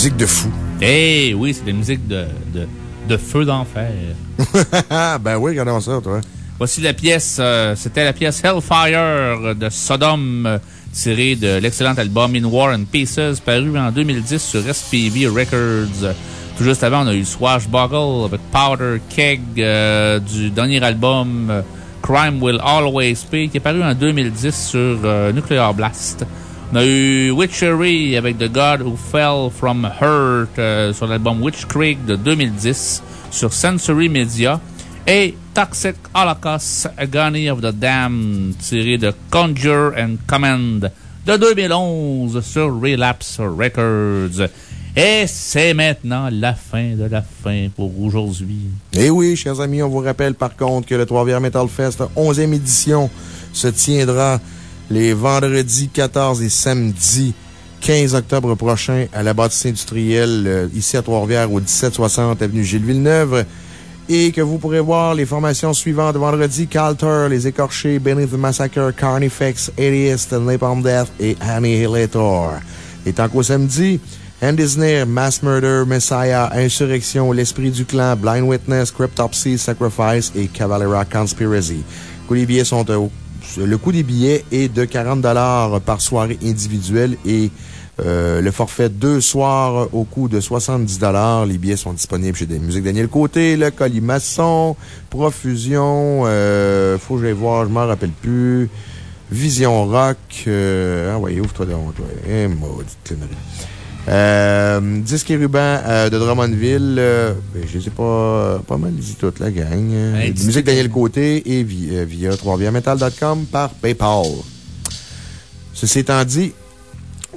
Musique de fou. Eh oui, c'est de la musique de, de, de feu d'enfer. ben oui, regardons ça, toi. Voici la pièce, euh, c'était la pièce Hellfire de Sodom, euh, tirée de l'excellent album In War and Pieces, paru en 2010 sur SPV Records. Tout juste avant, on a eu Swashbuckle avec Powder Keg euh, du dernier album Crime Will Always Pay, qui est paru en 2010 sur euh, Nuclear Blast. On a eu Witchery avec The God Who Fell From Hurt euh, sur l'album Witch Creek de 2010 sur Sensory Media. Et Toxic Holocaust, Agony of the Damned, tiré de Conjure and Command de 2011 sur Relapse Records. Et c'est maintenant la fin de la fin pour aujourd'hui. Et Eh oui, chers amis, on vous rappelle par contre que le Trois-Rivières Metal Fest 11e édition se tiendra les vendredis 14 et samedi 15 octobre prochain à la bâtisse industrielle euh, ici à Trois-Rivières au 1760 avenue Gilles Villeneuve. Et que vous pourrez voir les formations suivantes vendredi Calter, Les Écorchés, Beneath the Massacre, Carnifex, Atheist, Napalm Death et Annihilator. Et tant qu'au samedi, Near, Mass Murder, Messiah, Insurrection, L'Esprit du Clan, Blind Witness, Cryptopsy, Sacrifice et Cavalera Conspiracy. Le coût des billets sont au- le coût des billets est de 40 par soirée individuelle et euh, le forfait deux soirs au coût de 70 Les billets sont disponibles chez des musiques Daniel Côté, le Colimaçon, Profusion, euh, faut que j'aille voir, je m'en rappelle plus. Vision Rock, euh, ah ouais, ouvre-toi donc, toi. Eh, maudite. Euh, disque et ruban euh, de Drummondville, euh, ben, je les ai pas, pas mal dit toutes, la gang. Euh, Hey, dis- musique Daniel Côté et vi- euh, via 3viametal.com par PayPal. Ceci étant dit,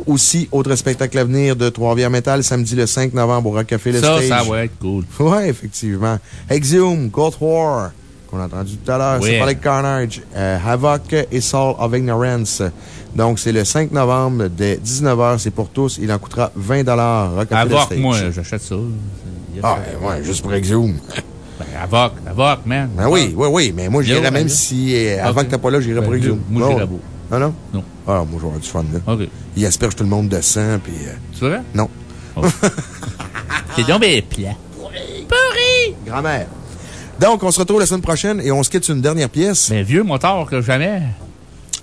aussi, autre spectacle à venir de Trois-Rivières Metal, samedi le 5 novembre au Rock Café Le Ça, Stage. ça va être cool. Ouais, effectivement. Exhume, Goat War, qu'on a entendu tout à l'heure. Symbolic Carnage, euh, Havoc et Soul of Ignorance. Donc, c'est le 5 novembre dès 19h. C'est pour tous. Il en coûtera 20 Rock Café Le Avoc, moi, j'achète ça. Ah, ben ouais, juste pour Exhume. Ben, Avoc, Avoc, man. Ben oui, oui, oui, mais moi, j'irais même ben, si, euh, avant que t'as pas là, j'irais Ben, pour Exhume. moi, Non. j'irais pas. Ah non? Non. Ah, moi, avoir du fun, là. OK. Il asperge tout le monde de sang, puis. euh, C'est vrai? Non. C'est donc bien plat. Pourri! Grand-mère. Donc, on se retrouve la semaine prochaine et on se quitte sur une dernière pièce. Mais vieux motard que jamais.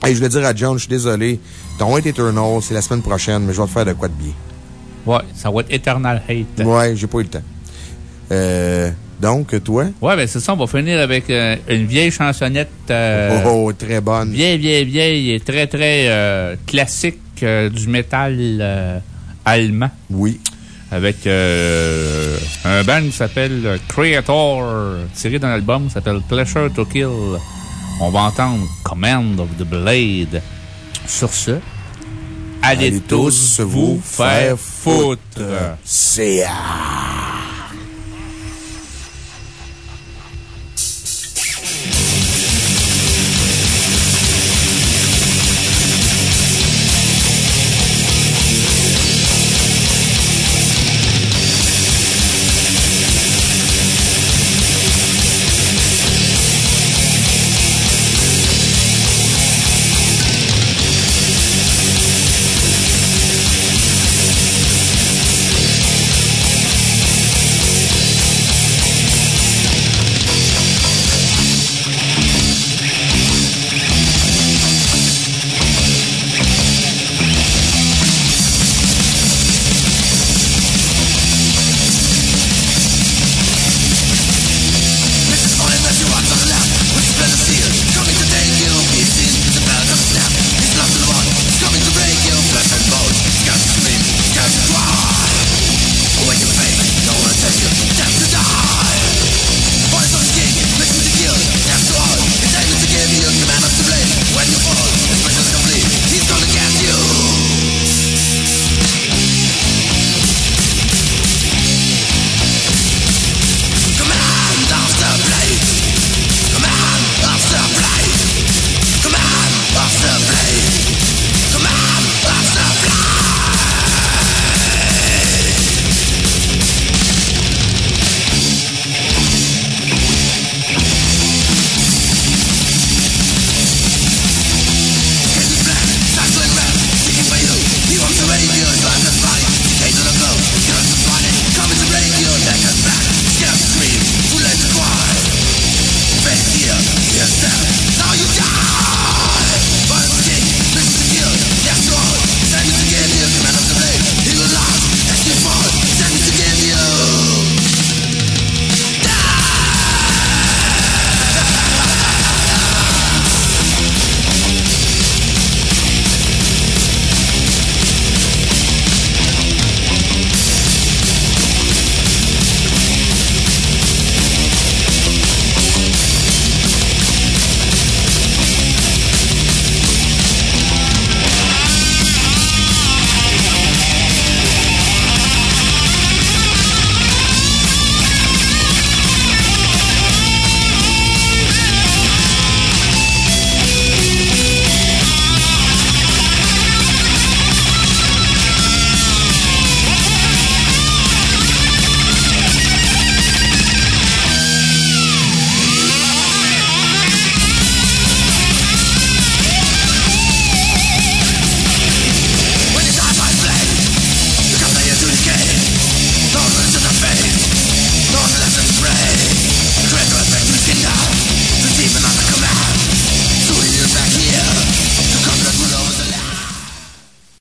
Hey, je voulais dire à John, je suis désolé. Ton Hate Eternal, c'est la semaine prochaine, mais je vais te faire de quoi de bien. Ouais, ça va être Eternal Hate. Ouais, j'ai pas eu le temps. Euh, donc, toi? Ouais, ben c'est ça, on va finir avec euh, une vieille chansonnette. euh, oh, très bonne. Vieille, vieille, vieille et très, très classique du métal allemand. Oui. Avec un band qui s'appelle Creator, tiré d'un album qui s'appelle Pleasure to Kill. On va entendre Command of the Blade. Sur ce, allez, tous vous faire foutre. C'est...